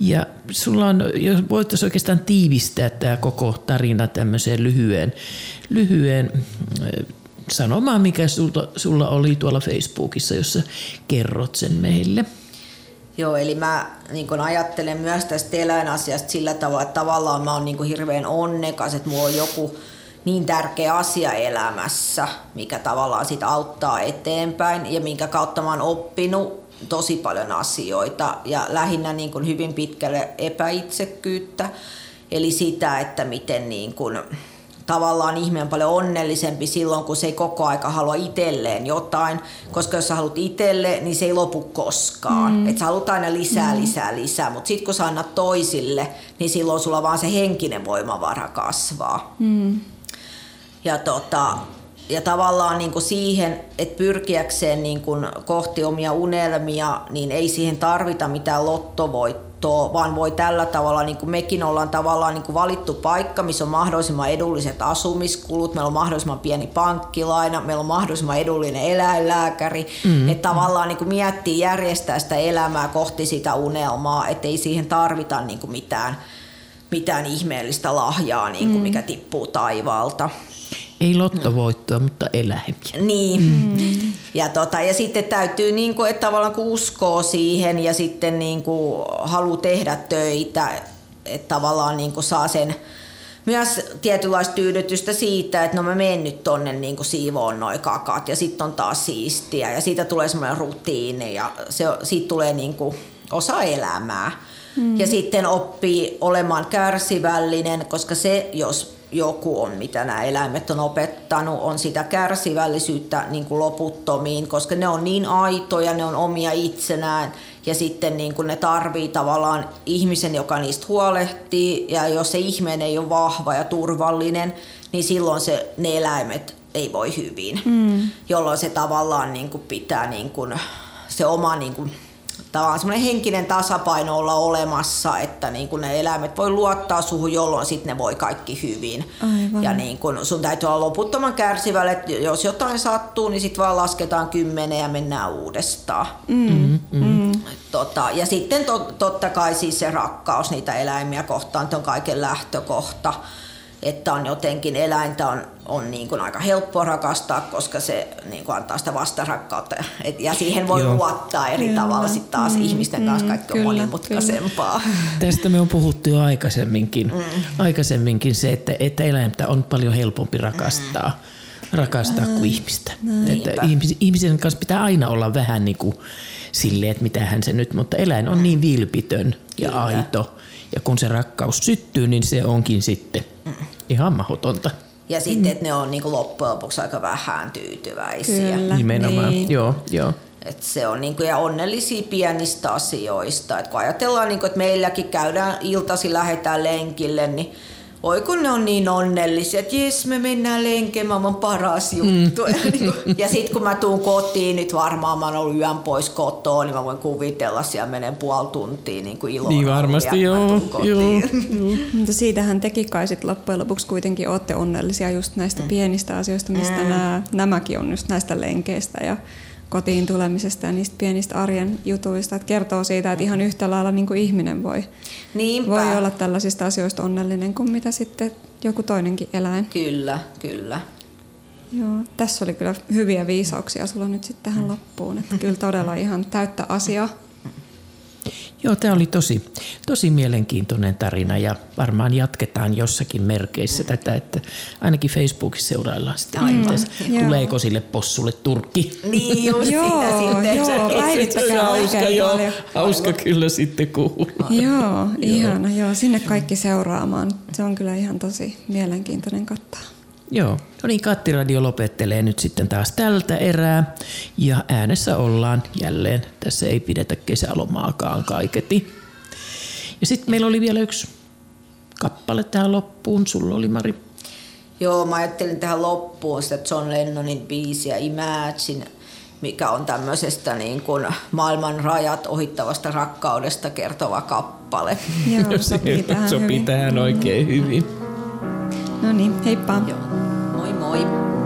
Ja sulla on, jos voitaisiin oikeastaan tiivistää tämä koko tarina tämmöiseen lyhyen, lyhyen äh, sanomaan, mikä sulla, sulla oli tuolla Facebookissa, jossa kerrot sen meille. Joo, eli mä niin ajattelen myös tästä eläinasiasta sillä tavalla, että tavallaan mä oon niin hirveän onnekas, että mulla on joku niin tärkeä asia elämässä, mikä tavallaan sit auttaa eteenpäin ja minkä kautta mä oon oppinut tosi paljon asioita ja lähinnä niin kuin hyvin pitkälle epäitsekkyyttä. Eli sitä, että miten niin kuin, tavallaan ihminen on paljon onnellisempi silloin, kun se ei koko aika halua itselleen jotain, koska jos sä haluat itselle, niin se ei lopu koskaan. Mm. Et sä haluat aina lisää, mm. lisää, lisää, mutta sitten kun sä annat toisille, niin silloin sulla vaan se henkinen voimavara kasvaa. Mm. Ja tota, ja tavallaan niin kuin siihen, että pyrkiäkseen niin kuin kohti omia unelmia, niin ei siihen tarvita mitään lottovoittoa, vaan voi tällä tavalla, niin kuin mekin ollaan tavallaan niin kuin valittu paikka, missä on mahdollisimman edulliset asumiskulut, meillä on mahdollisimman pieni pankkilaina, meillä on mahdollisimman edullinen eläinlääkäri, mm. että tavallaan niin kuin miettii järjestää sitä elämää kohti sitä unelmaa, että ei siihen tarvita niin kuin mitään, mitään ihmeellistä lahjaa, niin kuin mm. mikä tippuu taivaalta. Ei lottovoittoa, mutta eläimiä. Niin. Mm. Ja, tota, ja sitten täytyy, niin kuin, että tavallaan kun uskoo siihen ja sitten niin kuin, haluaa tehdä töitä, että tavallaan niin kuin, saa sen myös tietynlaista tyydytystä siitä, että no mä menen nyt tonne niin kuin siivoon noin kakat ja sitten on taas siistiä ja siitä tulee semmoinen rutiini ja se, siitä tulee niin kuin osa elämää. Mm. Ja sitten oppii olemaan kärsivällinen, koska se, jos joku on, mitä nämä eläimet on opettanut, on sitä kärsivällisyyttä niin kuin loputtomiin, koska ne on niin aitoja, ne on omia itsenään. Ja sitten niin kuin ne tarvii tavallaan ihmisen, joka niistä huolehtii. Ja jos se ihminen ei ole vahva ja turvallinen, niin silloin se, ne eläimet ei voi hyvin, mm. jolloin se tavallaan niin kuin pitää niin kuin, se oma niin kuin, tavallaan semmoinen henkinen tasapaino olla olemassa, että niin kun ne eläimet voi luottaa suhun, jolloin sitten ne voi kaikki hyvin. Aivan. Ja niin kun sun täytyy olla loputtoman kärsivällä, että jos jotain sattuu, niin sitten vaan lasketaan kymmenen ja mennään uudestaan. Mm. Mm. Mm. Tota, ja sitten to, totta kai siis se rakkaus niitä eläimiä kohtaan, on kaiken lähtökohta että on jotenkin eläintä on, on niin kuin aika helppo rakastaa, koska se niin kuin antaa sitä vastarakkautta. Et, ja siihen voi Joo. luottaa eri Joo. tavalla sitten taas mm, ihmisten kanssa mm, kaikki on kyllä, monimutkaisempaa. Kyllä. *laughs* Tästä me on puhuttu jo aikaisemminkin, mm. aikaisemminkin se, että, että eläintä on paljon helpompi rakastaa. Mm. rakastaa kuin ihmistä. Että ihmisen kanssa pitää aina olla vähän niin kuin silleen, että mitähän se nyt, mutta eläin on niin vilpitön ja Kyllä. aito. Ja kun se rakkaus syttyy, niin se onkin sitten mm. ihan mahdotonta. Ja sitten, että ne on niin loppujen lopuksi aika vähän tyytyväisiä. Kyllä, Nimenomaan, niin. joo, joo. Et se on niinku, ja onnellisia pienistä asioista. Et kun ajatellaan, niinku, että meilläkin käydään iltasi, lähdetään lenkille, niin oi kun ne on niin onnellisia, että jes me mennään lenkeen, maailman paras juttu. Mm. *laughs* ja, niin ja sitten kun mä tuun kotiin, nyt varmaan mä oon ollut yön pois kotoa, niin mä voin kuvitella, siellä menen puoli tuntia niin kuin iloa. Niin varmasti, joo. *laughs* joo, Mutta siitähän teki kai sit loppujen lopuksi kuitenkin olette onnellisia just näistä mm. pienistä asioista, mistä mm. nämä, nämäkin on just näistä lenkeistä ja kotiin tulemisesta ja niistä pienistä arjen jutuista. Että kertoo siitä, että ihan yhtä lailla niin kuin ihminen voi, voi olla tällaisista asioista onnellinen kuin mitä sitten joku toinenkin eläin. Kyllä, kyllä. Joo, tässä oli kyllä hyviä viisauksia sulla nyt sitten tähän loppuun. Että kyllä todella ihan täyttä asiaa. Joo, tämä oli tosi, tosi mielenkiintoinen tarina ja varmaan jatketaan jossakin merkeissä tätä, että ainakin Facebookissa seuraillaan sitä, Aivan. tuleeko sille possulle turkki. Niin just joo, sitä Joo, päivittäkää hauska, joo, hauska kyllä sitten kuulla. Joo, ihana, joo, sinne kaikki seuraamaan. Se on kyllä ihan tosi mielenkiintoinen kattaa. Joo, no niin Kattiradio lopettelee nyt sitten taas tältä erää ja äänessä ollaan jälleen. Tässä ei pidetä kesälomaakaan kaiketi. Ja sitten meillä oli vielä yksi kappale tähän loppuun. Sulla oli Mari. Joo, mä ajattelin tähän loppuun sitä John Lennonin biisiä Imagine, mikä on tämmöisestä niin kuin maailman rajat ohittavasta rakkaudesta kertova kappale. Joo, sopii tähän sopii hyvin. tähän oikein hyvin. No niin, heippa. Joo. Moi moi.